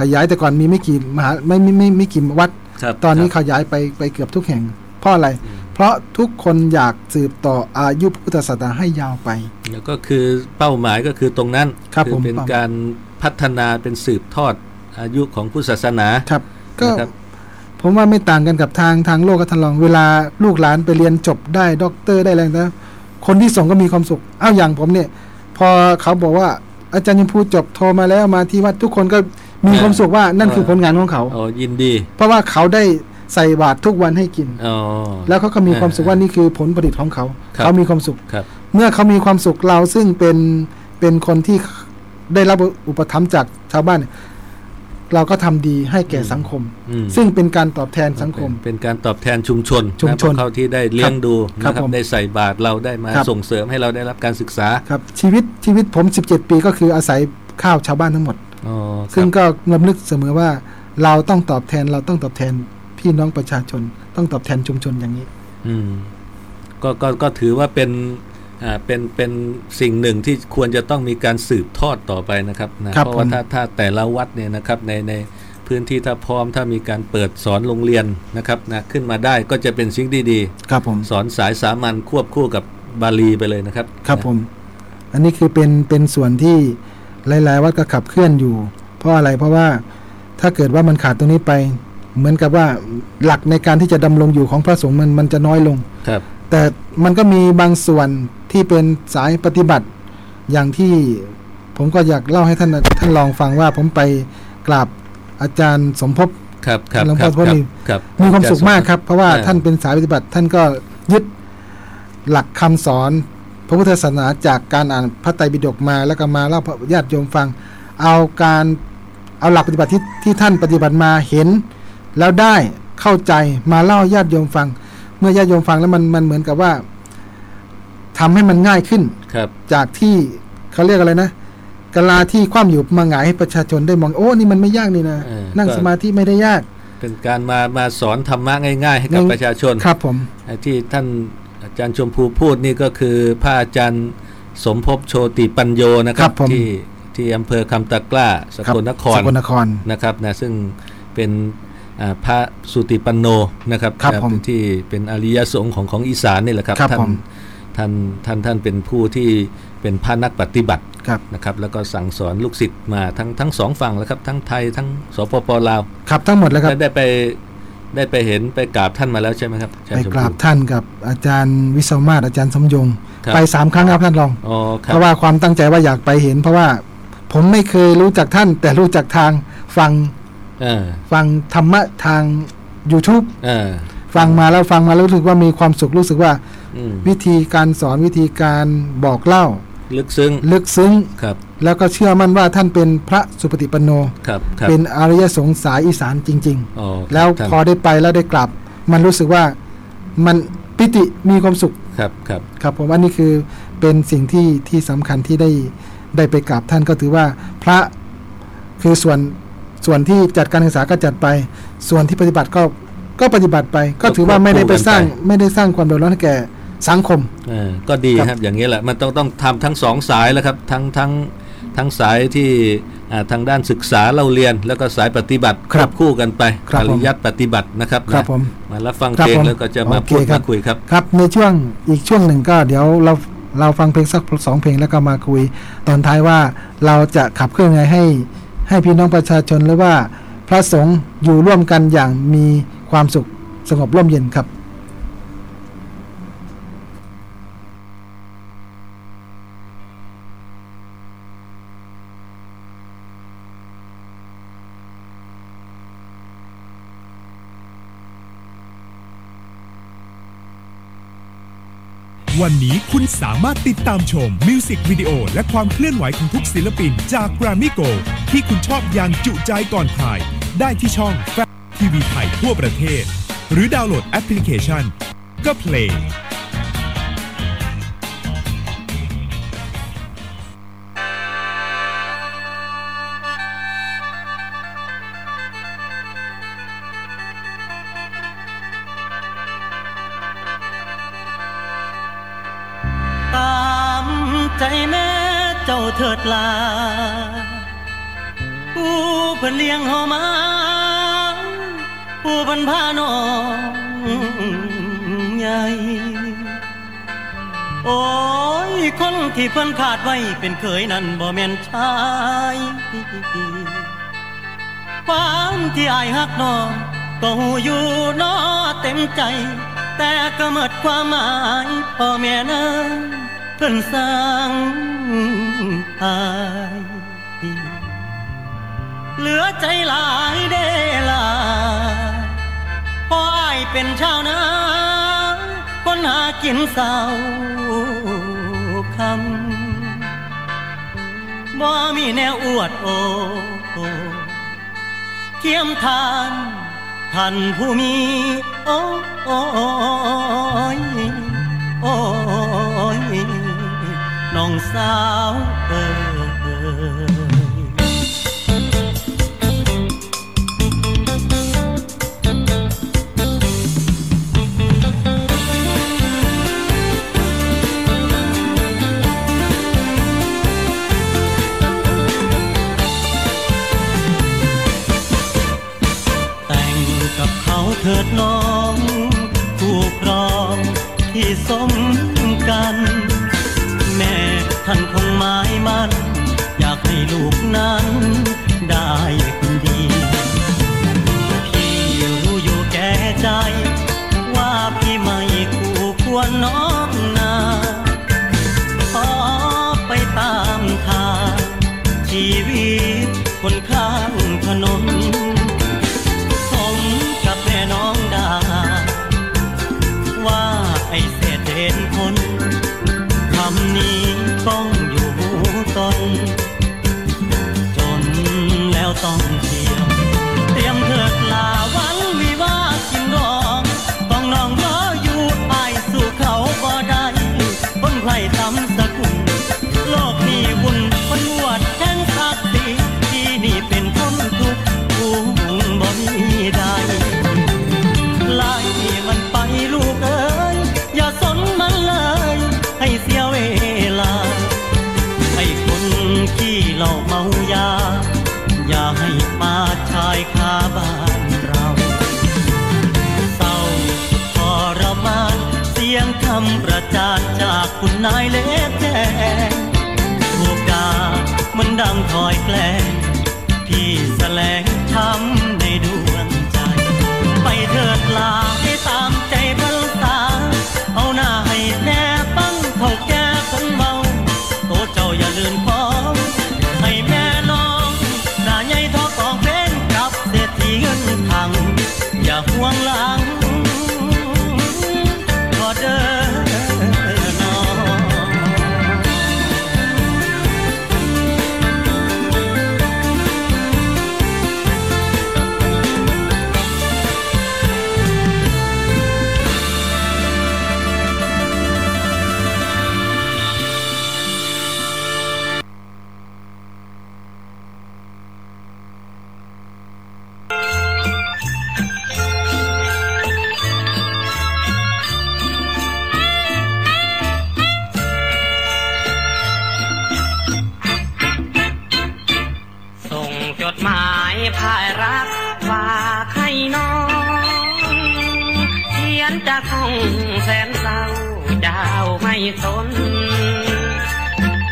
ขยายแต่ก่อนมีไม่กี่มหาไม่ไม่ไม่ไม่กี่วัดครับตอนนี้ครับขยายไปไปเกือบทุกแห่ง เพราะอะไร เพราะทุกคนอยากสืบต่ออายุพุทธศาสนาให้ยาวไป แล้วก็คือเป้าหมายก็คือตรงนั้นครับอผมเป็นการพัฒนาเป็นสืบทอดอายุของพุทธศาสนาครับก็นะครับผมว่าไม่ต่างกันกับทางทางโลกก็ทานลองเวลาลูกหลานไปเรียนจบได้ด็อกเตอร์ได้อะไรนะคนที่ส่งก็มีความสุขอ้าวอย่างผมเนี่ย พอเขาบอกว่าอาจารย์ยมพูจบโทรมาแล้วมาที่วัดทุกคนก็มีความสุขว่านั่นคือผลงานของเขาอ๋อยินดี เพราะว่าเขาได้ ใส่บาตรทุกวันให้กินอ๋อแล้วเขาก็มีความสุขว่านี่คือผลผลิตของเขาครับเขามีความสุขครับเมื่อเขามีความสุขเราซึ่งเป็นเป็นคนที่ได้รับอุปถัมภ์จากชาวบ้านเนี่ยเราก็ทำดีให้แก่สังคมอืมซึ่งเป็นการตอบแทนสังคม เป็นการตอบแทนชุมชนชุมชนนะพวกเขาที่ได้เลี้ยงดูครับนะครับผมได้ใส่บาตรเราได้มาครับส่งเสริมให้เราได้รับการศึกษาครับ ชีวิตชีวิตผม 17 ปีก็คืออาศัยข้าวชาวบ้านทั้งหมดอ๋อคซึ่รังบก็ลำลึกเสมอว่าเราต้องตอบแทนเราต้องตอบแทน พี่น้องประชาชน ต้องตอบแทนชุมชนอย่างนี้ อืมก็ก็ก็ถือว่าเป็นอ่าเป็นเป็นสิ่งหนึ่งที่ควรจะต้องมีการสืบทอดต่อไปนะครับนะครับเพราะว่าผมถ้าถ้าแต่ละวัดเนี่ยนะครับในในพื้นที่ถ้าพร้อมถ้ามีการเปิดสอนโรงเรียนนะครับนะขึ้นมาได้ก็จะเป็นสิ่งดีครับผมๆสอนสายสามัญควบคู่กับบาลีไปเลยนะครับ ครับผม อันนี้คือเป็นเป็นส่วนที่หลาย ๆ วัดก็ขับเคลื่อนอยู่ เพราะอะไรเพราะว่าถ้าเกิดว่ามันขาดตรงนี้ไป เหมือนกับว่าหลักในการที่จะดำรงอยู่ของพระสงฆ์มันมันจะน้อยลง ครับ แต่มันก็มีบางส่วนที่เป็นสายปฏิบัติ อย่างที่ผมก็อยากเล่าให้ท่านท่านลองฟังว่าผมไปกราบอาจารย์สมภพครับครับหลวงคพ่รัอบพจน์นี่ครับมีความสุขมากครับ เพราะว่าอ่าท่านเป็นสายปฏิบัติ ท่านก็ยึดหลักคำสอน พระพุทธศาสนาจากการอ่านพระไตรปิฎกมาแล้วก็มาเล่าให้ญาติโยมฟัง เอาการเอาหลักปฏิบัติที่ที่ท่านปฏิบัติมาเห็น แล้วได้เข้าใจมาเล่าให้ญาติโยมฟัง เมื่อญาติโยมฟังแล้วมันมันเหมือนกับว่าทำให้มันง่ายขึ้นครับ จากที่เขาเรียกอะไรนะกะลาที่คว่ำอยู่มาหงายให้ประชาชนได้มองโอ้นี่มันไม่ยากนี่นะเออนั่งก็สมาธิไม่ได้ยาก เป็นการมามาสอนธรรมะง่าย ๆ ให้กับง่ายประชาชนครับผมไอ้ที่ท่านอาจารย์ชมพูพูดนี่ก็คือพระอาจารย์สมภพโชติปัญโยนะคครัรับบผมที่ที่อำเภอคำตะกล้าสครับกลนครสกลนครนะครับนะซึ่งเป็นอ่า พระสุติปันโนนะครับครับนะผมเป็นที่เป็นอริยสงฆ์ของของอีสานนี่แหละครับครับท่าผนมท่านท่านท่านเป็นผู้ที่เป็นพระนักปฏิบัติครับนะครับแล้วก็สั่งสอนลูกศิษย์มาทั้งทั้งสองฝั่งแล้วครับทั้งไทยทั้งสปปลาวครับทั้งหมดแล้วครับได้ได้ไปได้ไปเห็นไปกราบท่านมาแล้วใช่ไหมครับอาจารไปย์ชมกราพูบท่านกับอาจารย์วิศวมาศอาจารย์สมยงครับไปสามครั้งครับท่านรองอ๋อครัเพบราะว่าความตั้งใจว่าอยากไปเห็น เพราะว่าผมไม่เคยรู้จักท่านแต่รู้จักทางฟังเออ ฟังธรรมะทาง YouTube เออฟังมาแล้วฟังมาแล้วรู้สึกว่ามีความสุขรู้สึกว่าอืมวิธีการสอนวิธีการบอกเล่า ลึกซึ้งลึกซึ้งครับ แล้วก็เชื่อมั่นว่าท่านเป็นพระสุปฏิปันโนครับครับเป็นอริยสงฆ์สายอีสานจริงอ๋อๆแล้วท่านพอได้ไปแล้วได้กลับ มันรู้สึกว่ามันปิติมีความสุขครับครับครับผมอันนี้คือเป็นสิ่งที่ที่สำคัญที่ได้ได้ไปกราบท่านก็ถือว่าพระคือส่วน ส่วนที่จัดการศึกษาก็จัดไป ส่วนที่ปฏิบัติก็ก็ปฏิบัติไป ก็ถือว่าไม่ได้ไปสร้างไม่ได้สร้างความเดือดร้อนให้แก่สังคมเออก็ดีครับครับอย่างนี้แหละมันต้องต้องทำทั้งสองสายแล้วครับทั้งทั้งทั้งสายที่อ่าทางด้านศึกษาเราเรียน แล้วก็สายปฏิบัติครับวคู่กันไปครับปผมริยัติปฏิบัตินะครับครับนะผมมารับฟังครับเพลงผมแล้วก็จะมาโอเคพูดครัมาบคุยครับครับ ในช่วงอีกช่วงหนึ่งก็เดี๋ยวเราเราฟังเพลงสักสองเพลงแล้วก็มาคุย ตอนท้ายว่าเราจะขับเคลื่อนไงให้ ให้พี่น้องประชาชนหรือว่าพระสงฆ์อยู่ร่วมกันอย่างมีความสุขสงบร่มเย็นครับ วันนี้คุณสามารถติดตามชมมิวสิกวิดีโอและความเคลื่อนไหวของทุกศิลปินจากแกรมมี่โกที่คุณชอบอย่างจุใจก่อนใครได้ที่ช่องแฟทีวีไทยทั่วประเทศ หรือดาวน์โหลดแอปพลิเคชันก็เพลง เถิดลาผู้เพิ่นเลี้ยงเฮามาผู้เพิ่นพาน้องใหญ่โอ้ยคนที่เพิ่นขาดไว้เป็นเคยนั่นบ่แม่นชายความที่อายฮักน้องก็หูอยู่นอเต็มใจ แต่ก็หมดความหมายพ่อแม่นั้น เพิ่นสร้างอายเหลือใจหลายเดลาพออายเป็นชาวนาคนหากินเศร้าคำบ่มีแนวอวดโอทียมทานท่านผู้มี โอ้โอ้โอ้ น้องสาวเอ่ยแต่งกับเขาเถิดน้อง คู่ครองที่สมกัน ท่านคงหมายมันอยากให้ลูกนั้น ได้คนดีพี่รู้อยู่แก่ใจ ว่าพี่ไม่คู่ควรน้อง คุณนายเล็บแดงพวกดามันดังคอยแกล้งพี่แสลงทำในดวงใจ ไปเถิดลาให้ตามใจพล น้องเขียนจากห้องแสนเศร้าเจ้าไม่สน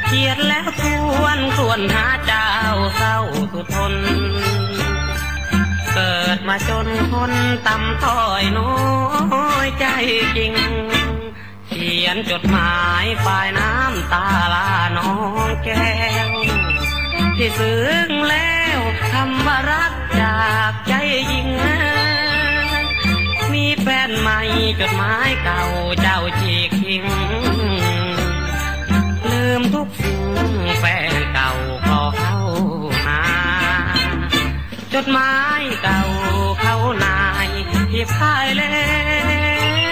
เขียนแล้วทวนควนหาเจ้าเศร้าสุดทน เกิดมาจนคนต่ำต้อยน้อยใจจริง เขียนจดหมายปลายน้ำตาลาน้องแก้วที่ซึ้งแล้วคำว่ารัก จากใจยิง มีแฟนใหม่จดหมายเก่าเจ้าจีกทิ้ง ลืมทุกสิ่งแฟนเก่าก็เข้ามา จดหมายเก่าเข้านายที่พ่ายแล้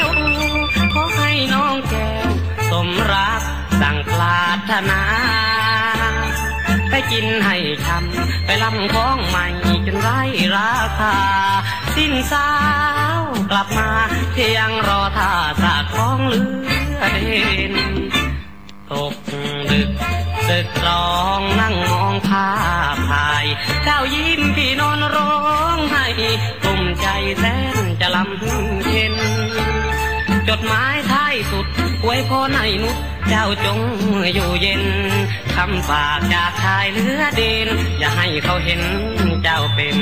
วขอให้น้องแก้วสมรักดังปรารถนา ไปกินให้ช้ำไปลำของใหม่จนไร้ราคา สิ้นสาวกลับมาเพียงรอท่าสาดของเลือเด่นตกดึกดึกร้องนั่งมองภาพถ่าย เจ้ายิ้มพี่นอนร้องไห้กลุ่มใจแสนจะลำเค็น จดหมายท้ายสุดไว้พอในนุษเจ้าจงอยู่เย็นคำฝากจากชายเลือเด่นอย่าให้เขาเห็นเจ้าเป็น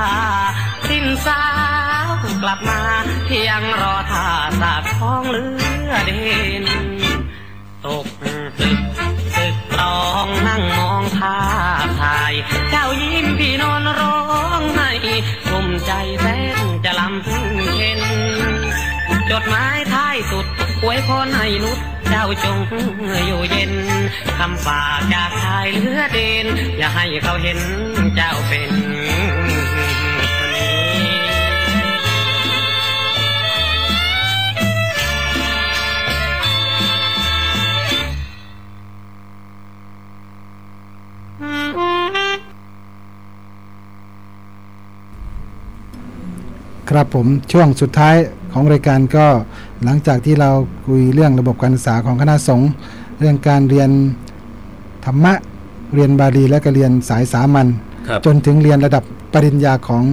าสิ้นสาวกลับมาเพียงรอท่าสาดทองเลือเด่นตกตึกตึกตองนั่งมองภาพถ่าย เจ้ายิ้มพี่นอนร้องไห้กลุ่มใจแสนจะลำเค็น จดหมายท้ายสุดอวยพรให้นุชเจ้าจงอยู่เย็นคำฝากจากชายเลือเด่นอย่าให้เขาเห็นเจ้าเป็น ครับผมช่วงสุดท้ายของรายการก็หลังจากที่เราคุยเรื่องระบบการศึกษาของคณะสงฆ์เรื่องการเรียนธรรมะเรียนบาลีและก็เรียนสายสามัญครับจนถึงเรียนระดับปริญญาของ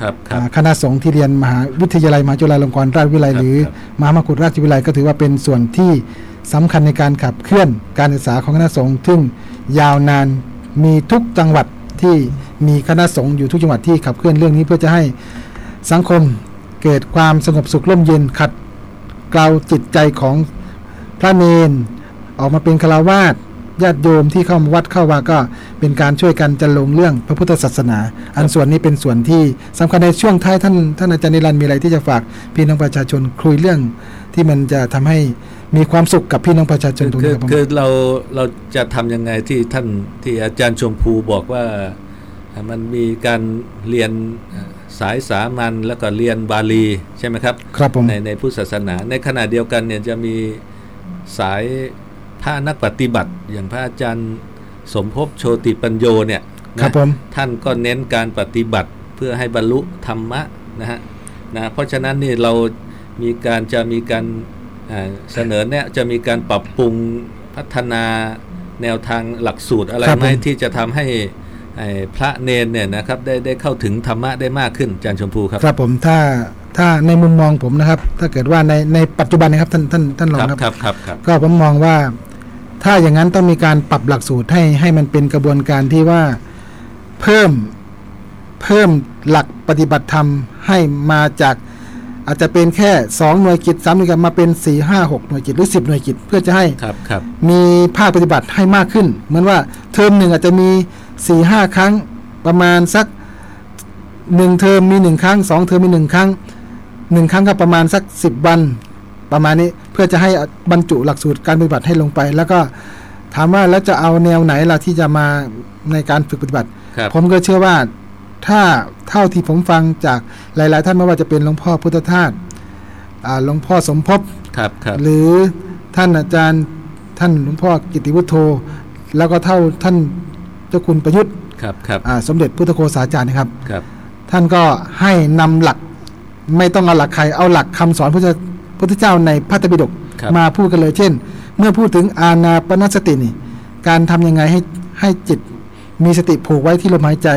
ครับครับอ่าคณะสงฆ์ที่เรียนมหาวิทยาลัยมหาจุฬาลงกรณราชวิทยาลัยครับหรือครับมหามกุฏราชวิทยาลัยก็ถือว่าเป็นส่วนที่สำคัญในการขับเคลื่อนการศึกษาของคณะสงฆ์ซึ่งยาวนานมีทุกจังหวัดที่มีคณะสงฆ์อยู่ทุกจังหวัดที่ขับเคลื่อนเรื่องนี้เพื่อจะให้ สังคมเกิดความสงบสุขร่มเย็นขัดเกลาจิตใจของพระเนน ออกมาเป็นคารวาสญาติโยมที่เข้ามาวัดเข้าวาก็เป็นการช่วยกันจันลงเรื่องพระพุทธศาสนา อันส่วนนี้เป็นส่วนที่สำคัญในช่วงท้ายท่านท่านอาจารย์นิรันดร์มีอะไรที่จะฝากพี่น้องประชาชนคุยเรื่อง ที่มันจะทำให้มีความสุขกับพี่น้องประชาชนตรงคืนี้อครับผมคือเราเราจะทำยังไงที่ท่านที่อาจารย์ชมพูบอกว่าอ่ามันมีการเรียนอ่า สายสามัญแล้วก็เรียนบาลีใช่ไหมครับครับผมในในพุทธศาสนา ในขณะเดียวกันเนี่ยจะมีสายพระนักปฏิบัติ อย่างพระอาจารย์สมภพโชติปัญโยเนี่ยนะครับผมท่านก็เน้นการปฏิบัติเพื่อให้บรรลุธรรมะนะฮะนะเพราะฉะนั้นนี่เรามีการจะมีการอ่าเสนอเนี่ยจะมีการปรับปรุงพัฒนาแนวทางหลักสูตรอะไรครับไหมผมที่จะทำให้ไอ้ พระเนนเนี่ยนะครับได้ได้เข้าถึงธรรมะได้มากขึ้นอาจารย์ชมพูครับครับผมถ้าถ้าในมุมมองผมนะครับ ถ้าเกิดว่าในในปัจจุบันนะครับท่านท่านท่านรองครับครับครับครับครับก็ผมมองว่า ถ้าอย่างนั้นต้องมีการปรับหลักสูตรให้ให้มันเป็นกระบวนการที่ว่าเพิ่มเพิ่มหลักปฏิบัติธรรมให้มาจาก อาจจะเป็นแค่ 2 หน่วยกิจ3หน่วยกิจมาเป็น 4 5 6 หน่วยกิจหรือ 10 หน่วยกิจเพื่อจะให้ครับครับมีภาคปฏิบัติให้มากขึ้น เหมือนว่าเทอมหนึ่งอาจจะมี 4 5 ครั้งประมาณสักหนึ่งเทอมมีหนึ่งครั้งสองเทอมมีหนึ่งครั้งหนึ่งครั้งก็ประมาณสักสิบวัน ประมาณนี้เพื่อจะให้บรรจุหลักสูตรการปฏิบัติให้ลงไป แล้วก็ถามว่าแล้วจะเอาแนวไหนล่ะที่จะมาในการฝึกปฏิบัติครับผมก็เชื่อว่า ถ้าเท่าที่ผมฟังจากหลาย ๆ ท่านไม่ว่าจะเป็นหลวงพ่อพุทธทาสอ่าหลวงพ่อสมภพครับครับหรือท่านอาจารย์ท่านหลวงพ่อกิติวุฒโธ แล้วก็เท่าท่านเจ้าคุณประยุทธ์ครับครับอ่าสมเด็จพุทธโฆษาจารย์นะครับครับ ท่านก็ให้นำหลักไม่ต้องเอาหลักใครเอาหลักคำสอนพระพุทธเจ้าในพระไตรปิฎกครับมาพูดกันเลยเช่น เมื่อพูดถึงอานาปนสตินี่การทำยังไงให้ให้จิตมีสติผูกไว้ที่ลมหายใจ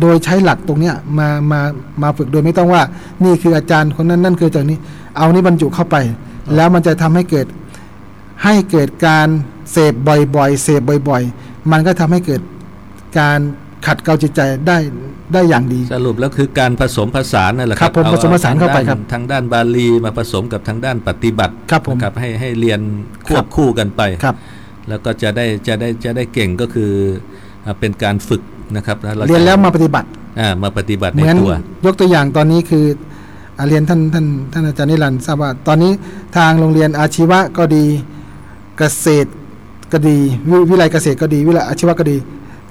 โดยใช้หลักตรงเนี้ยมามามาฝึกโดยไม่ต้องว่า นี่คืออาจารย์คนนั้นนั่นคือจากนี้ เอานี้บรรจุเข้าไป แล้วมันจะทำให้เกิดให้เกิดการเสพบ่อยๆเสพบ่อย ๆ มันก็ทำให้เกิดการขัดเกลาจิตใจได้ได้อย่างดี สรุปแล้วคือการผสมผสานนั่นแหละคครัรับบผมอผสมผสานเข้าไปทงด้ครับทางด้านบาลีมาผสมกับทางด้านปฏิบัติครับผมนะครับให้ให้เรียนควครับบคู่กันไปครับ แล้วก็จะได้จะได้จะได้เก่งก็คืออ่าเป็นการฝึก นะครับแาจะเรียนแล้วมาปฏิบัติอ่ามาปฏิบัติเหในมือนตัวยกตัวอย่างตอนนี้คืออ่าเรียนท่านท่านท่านอาจารย์นิรันดร์ทราบว่าตอนนี้ทางโรงเรียนอาชีวะก็ดีเกษตรก็ดีววิไลยเกษตรก็ดีวิไลยอาชีวะก็ดี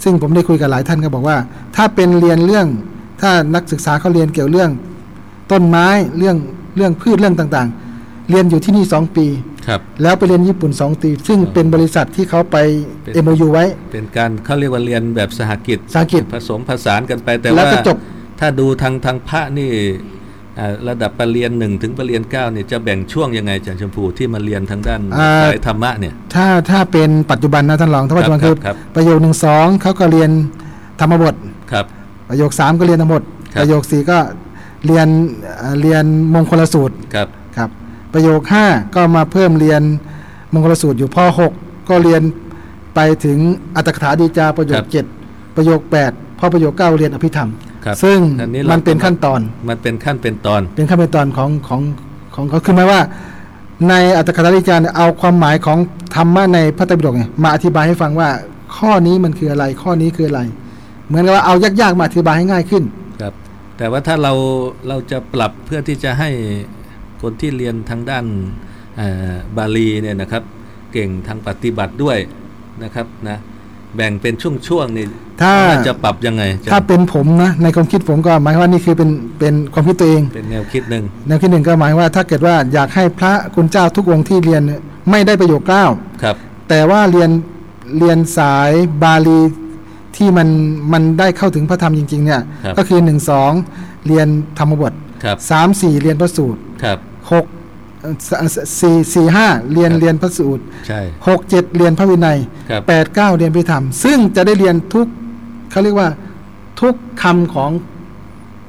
ซึ่งผมได้คุยกับหลายท่านก็บอกว่า ถ้าเป็นเรียนเรื่องถ้านักศึกษาเขาเรียนเกี่ยวเรื่องต้นไม้เรื่องเรื่องพืชเรื่องต่างๆ เรียนอยู่ที่นี่สองปี ครับ แล้วไปเรียนญี่ปุ่นสองปีซึ่งเป็นบริษัทที่เขาไปเป็นเอ็มยูไว้ เป็นการเขาเรียกว่าเรียนแบบสหกิจสหกิจผสมผสานกันไปแต่แล้วว่าก็จบถ้าดูทางทางพระนี่อ่าระดับปรริญญาหนึ่งถึงปรริญญาเก้าเนี่ยจะแบ่งช่วงยังไงอาจารย์ชมพูที่มาเรียนทางด้านอ่าสายธรรมะเนี่ยถ้าถ้าเป็นปัจจุบันนะท่านรองถ้าปัจจุบันครัคืบอครับประโยคหนึ่งสองเขาก็เรียนธรรมบทครับประโยคสามก็เรียนธรรมบทครับประโยคสี่ก็เรียนเอ่อเรียนมงคลสูตรครับครับ ประโยคห้าก็มาเพิ่มเรียนมงคลสูตรอยู่พอหกก็เรียนไปถึงอัตถกถาดีจาประโยครัคบเจ็ดประโยคแปดพอประโยคเก้าเรียนอภิธรรมครับซึ่งอันนี้เรามันเป็นขั้นตอนมันเป็นขั้นเป็นตอน เป็นขั้นเป็นตอนของของของเขาคือหมายว่า ในอัตถกถาดีจาเนี่ยเอาความหมายของธรรมะในพระไตรปิฎกเนี่ยมาอธิบายให้ฟังว่าข้อนี้มันคืออะไรข้อนี้คืออะไร เหมือนกับว่าเอายากๆมาอธิบายให้ง่ายขึ้นครับแต่ว่าถ้าเราเราจะปรับเพื่อที่จะให้ คนที่เรียนทางด้านเอ่อบาลีเนี่ยนะครับ เก่งทางปฏิบัติด้วยนะครับนะแบ่งเป็นช่วงๆนี่ถ้าจะปรับยังไงจะถ้าเป็นผมนะในความคิดผมก็หมายว่านี่คือเป็นเป็นความคิดตัวเอง เป็นแนวคิดหนึ่งแนวคิดหนึ่งก็หมายว่าถ้าเกิดว่าอยากให้พระคุณเจ้าทุกองค์ที่เรียนเนี่ยไม่ได้ประโยคเก้าครับ แต่ว่าเรียนเรียนสายบาลีที่มันมันได้เข้าถึงพระธรรมจริงๆเนี่ยครับก็คือหนึ่งสองเรียนธรรมบทครับสามสี่เรียนพระสูตรครับ หกเอ่อสสสี่สี่ห้าเรียนครับเรียนพระสูตรใช่หกเจ็ดเรียนพระวินัยครับ แปดเก้าเรียนพระธรรม ซึ่งจะได้เรียนทุกเขาเรียกว่าทุกคำของ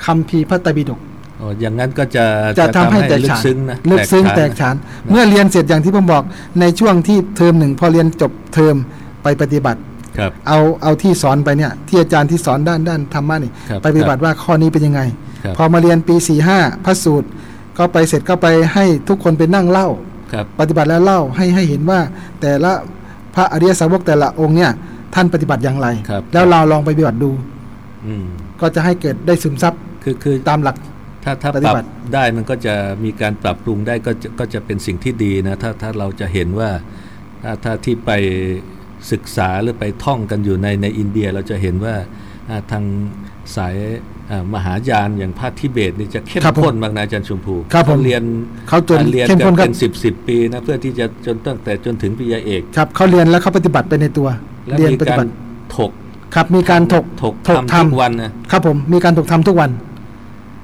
คำพีร์พระไตรปิฎกอ๋ออย่างนั้นก็จะจะทำให้แตกลึกฉานซึ้งนะลึกซึ้งแตกฉานฉาน เมื่อเรียนเสร็จอย่างที่ผมบอกในช่วงที่เทอมหนึ่งพอเรียนจบเทอมไปปฏิบัติครับเอาเอาที่สอนไปเนี่ย ที่อาจารย์ที่สอนด้านด้านธรรมะนี่ครับไปปฏิบัติว่าข้อนี้เป็นยังไงครับพอมาเรียนปีสี่ห้าพระสูตร ก็ไปเสร็จก็ไปให้ทุกคนไปนั่งเล่าครับปฏิบัติแล้วเล่าให้ให้เห็นว่า แต่ละพระอริยสาวกแต่ละองค์เนี่ย ท่านปฏิบัติอย่างไรครับแล้วเราลองไปปฏิบัติดูอืมก็จะให้เกิดได้ซึมซับคือคือตามหลักถ้าถ้าปปฏิรับบัติได้มันก็จะมีการปรับปรุงได้ก็จะก็จะเป็นสิ่งที่ดีนะถ้าถ้าเราจะเห็นว่าถ้าถ้าที่ไปศึกษาหรือไปท่องกันอยู่ในในอินเดียเราจะเห็นว่าอ่าทางสายอ่า มหายานอย่างภาคทิเบตนี่จะเข้มครับผมข้นมากนะอาจารย์ชมพูครับผมเขาเรียนเขาจนเรียนเข้มกัข้นนครับเป็นสิบสิบปีนะเพื่อที่จะจนตั้งแต่จนถึงปริญญาเอกครับเขาเรียนแล้วเขาปฏิบัติไปในตัวแล้วเรียนมีปฏิการบัติถกครับมีการถกถกถกทำทำทุกวันนะครับผมมีการถกทำทุกวัน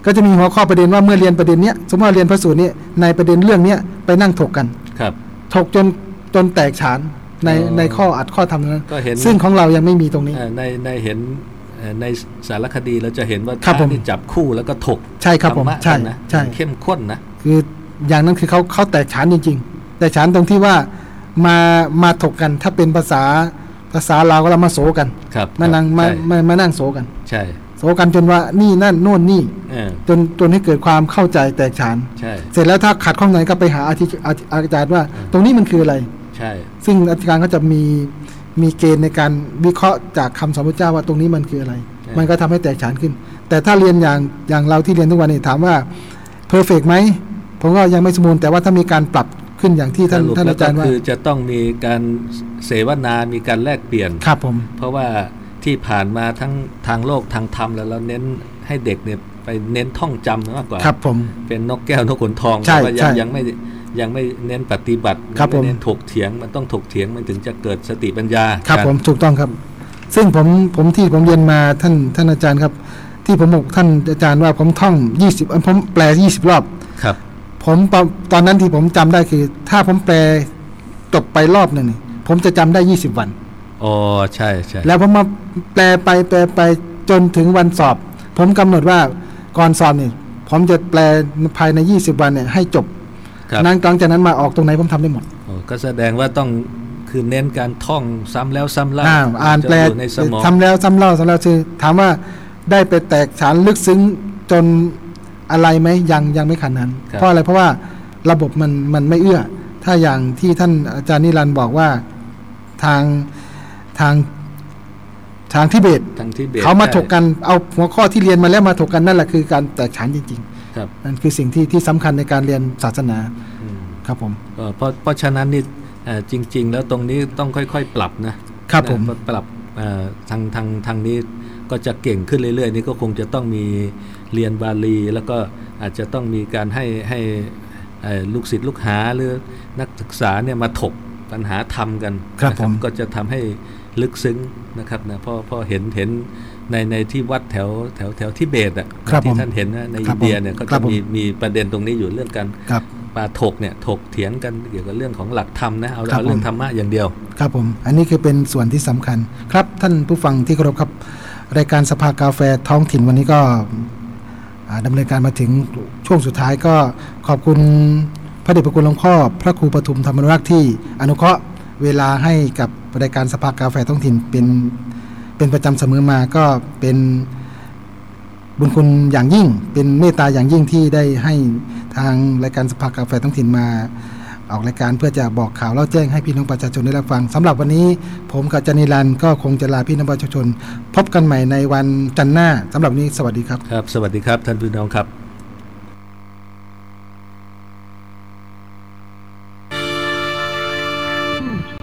ก็จะมีหัวข้อประเด็นว่าเมื่อเรียนประเด็นเนี้ยสมมติว่าเรียนพระสูตรนี้ในประเด็นเรื่องเนี้ยไปนั่งถกกันครับ ถกจนจนแตกฉานในอ๋อในข้ออัดข้อทำนั้นก็เห็นซึ่งของเรายังไม่มีตรงนี้เอ่อในในเห็นเอ่อ ในสารคดีเราจะเห็นว่าครับผมที่จับคู่แล้วก็ถกใช่ครับผมธรรมะใช่กันนะใช่เข้มข้นนะคืออย่างนั้นคือเขาเขาแตกฉานจริง ๆ แต่ฉานตรงที่ว่ามามาถกกันถ้าเป็นภาษาภาษาเราวก็เรามาโศกันครับมานั่งมาใช่มามานั่งโศกัน ใช่โศกันจนว่านี่นั่นโน่นนี่เออจนจนให้เกิดความเข้าใจแตกฉานใช่เสร็จแล้วถ้าขัดข้องไหนก็ไปหาอาทิอาทิอาจารย์ว่า ตรงนี้มันคืออะไร ใช่ ซึ่งอาจารย์ก็จะมี มีเกณฑ์ในการวิเคราะห์จากคำสอนพระเจ้าว่าตรงนี้มันคืออะไร มันก็ทำให้แตกฉานขึ้น แต่ถ้าเรียนอย่างอย่างเราที่เรียนทุกวันนี้ถามว่าเพอร์เฟกไหมผมก็ยังไม่สมบูรณ์แต่ว่าถ้ามีการปรับขึ้นอย่างที่ท่านสรุปท่านแล้วอาจารย์ก็ว่าคือจะต้องมีการเสวนา มีการแลกเปลี่ยนครับผม เพราะว่าที่ผ่านมาทั้งทางโลกทางธรรมแล้วเราเน้นให้เด็กเนี่ยไปเน้นท่องจำมากกว่า ครับผม เป็นนกแก้วนกขุนทองใช่แต่ว่ายัใช่ยังไม่ ยังไม่เน้นปฏิบัติครับไม่เน้นผมถกเถียงมันต้องถกเถียงมันถึงจะเกิดสติปัญญาครับการผมถูกต้องครับ ซึ่งผมผมที่ผมเรียนมาท่านท่านอาจารย์ครับ ที่ผมบอกท่านอาจารย์ว่าผมท่อง 20เอ้ยผมแปล 20 รอบ ครับ ผมตอนตอนนั้นที่ผมจำได้คือ ถ้าผมแปลจบไปรอบหนึ่งนี่ผมจะจำได้ 20 วัน อ๋อใช่ใช่แล้วผมมาแปลไปแปลไปจนถึงวันสอบ ผมกำหนดว่าก่อนสอบนี่ผมจะแปลภายใน 20 วันเนี่ยให้จบครับ นั้นหลังจากนั้นมาออกตรงไหนผมทำได้หมดโอ้ก็แสดงว่าต้องคือเน้นการท่องซ้ำแล้วซ้ำเล่าอ่าอ่านจะแปลอยู่ในสมองทำแล้วซ้ำเล่าซ้ำเล่าคือถามว่าได้ไปแตกฉานลึกซึ้งจนอะไรไหมยังยังไม่ขนาดนั้นครับเพราะอะไรเพราะว่าระบบมันมันไม่เอื้อ ถ้าอย่างที่ท่านอาจารย์นิรันดร์บอกว่าทางทางทางทิเบตทั้งที่เบสเขามาได้ถกกันเอาหัวข้อที่เรียนมาแล้วมาถกกันนั่นแหละคือการแตกฉานจริงครับๆ นั่นคือสิ่งที่ที่สำคัญในการเรียนศาสนาอืมครับผมเอ่อเพราะเพราะฉะนั้นนี่เอ่อจริง ๆ แล้วตรงนี้ต้องค่อย ๆ ปรับนะครับผมนะปรับเอ่อทางทางทางนี้ก็จะเก่งขึ้นเรื่อย ๆ นี่ก็คงจะต้องมีเรียนบาลี แล้วก็อาจจะต้องมีการให้ให้เอ่อลูกศิษย์ลูกหาหรือนักศึกษาเนี่ยมาถกปัญหาธรรมกันครับนะผมก็จะทำให้ลึกซึ้งนะครับนะเพราะเพราะเห็นเห็น ในในที่วัดแถวแถวแถวทิเบตอะครับผมที่ท่านเห็นนะในครัอิบนเดียเนี่ยผมก็ครัจะบผมมีมีประเด็นตรงนี้อยู่เรื่องการครับปาถกเนี่ยถกเถียงกันเกี่ยวกับเรื่องของหลักธรรมนะเอาครับเอาเรื่องผมธรรมะอย่างเดียว ครับผม อันนี้คือเป็นส่วนที่สำคัญครับท่านผู้ฟังที่เคารพครับ รายการสภากาแฟท้องถิ่นวันนี้ก็อ่าดำเนินการมาถึงช่วงสุดท้ายก็ขอบคุณพระเดชพระคุณหลวงพ่อพระครูปทุมธรรมรักษ์ที่อนุเคราะห์เวลาให้กับรายการสภากาแฟท้องถิ่นเป็น เป็นประจำเสมอมาก็เป็นบุญคุณอย่างยิ่ง เป็นเมตตาอย่างยิ่งที่ได้ให้ทางรายการสภากาแฟท้องถิ่นมาออกรายการเพื่อจะบอกข่าวเล่าแจ้งให้พี่น้องประชาชนได้รับฟังสำหรับวันนี้ผมกับจันนิรันต์ก็คงจะลาพี่น้องประชาชน พบกันใหม่ในวันจันทร์หน้าสำหรับนนี้สวัสดีครับครับ สวัสดีครับท่านพี่น้องครับ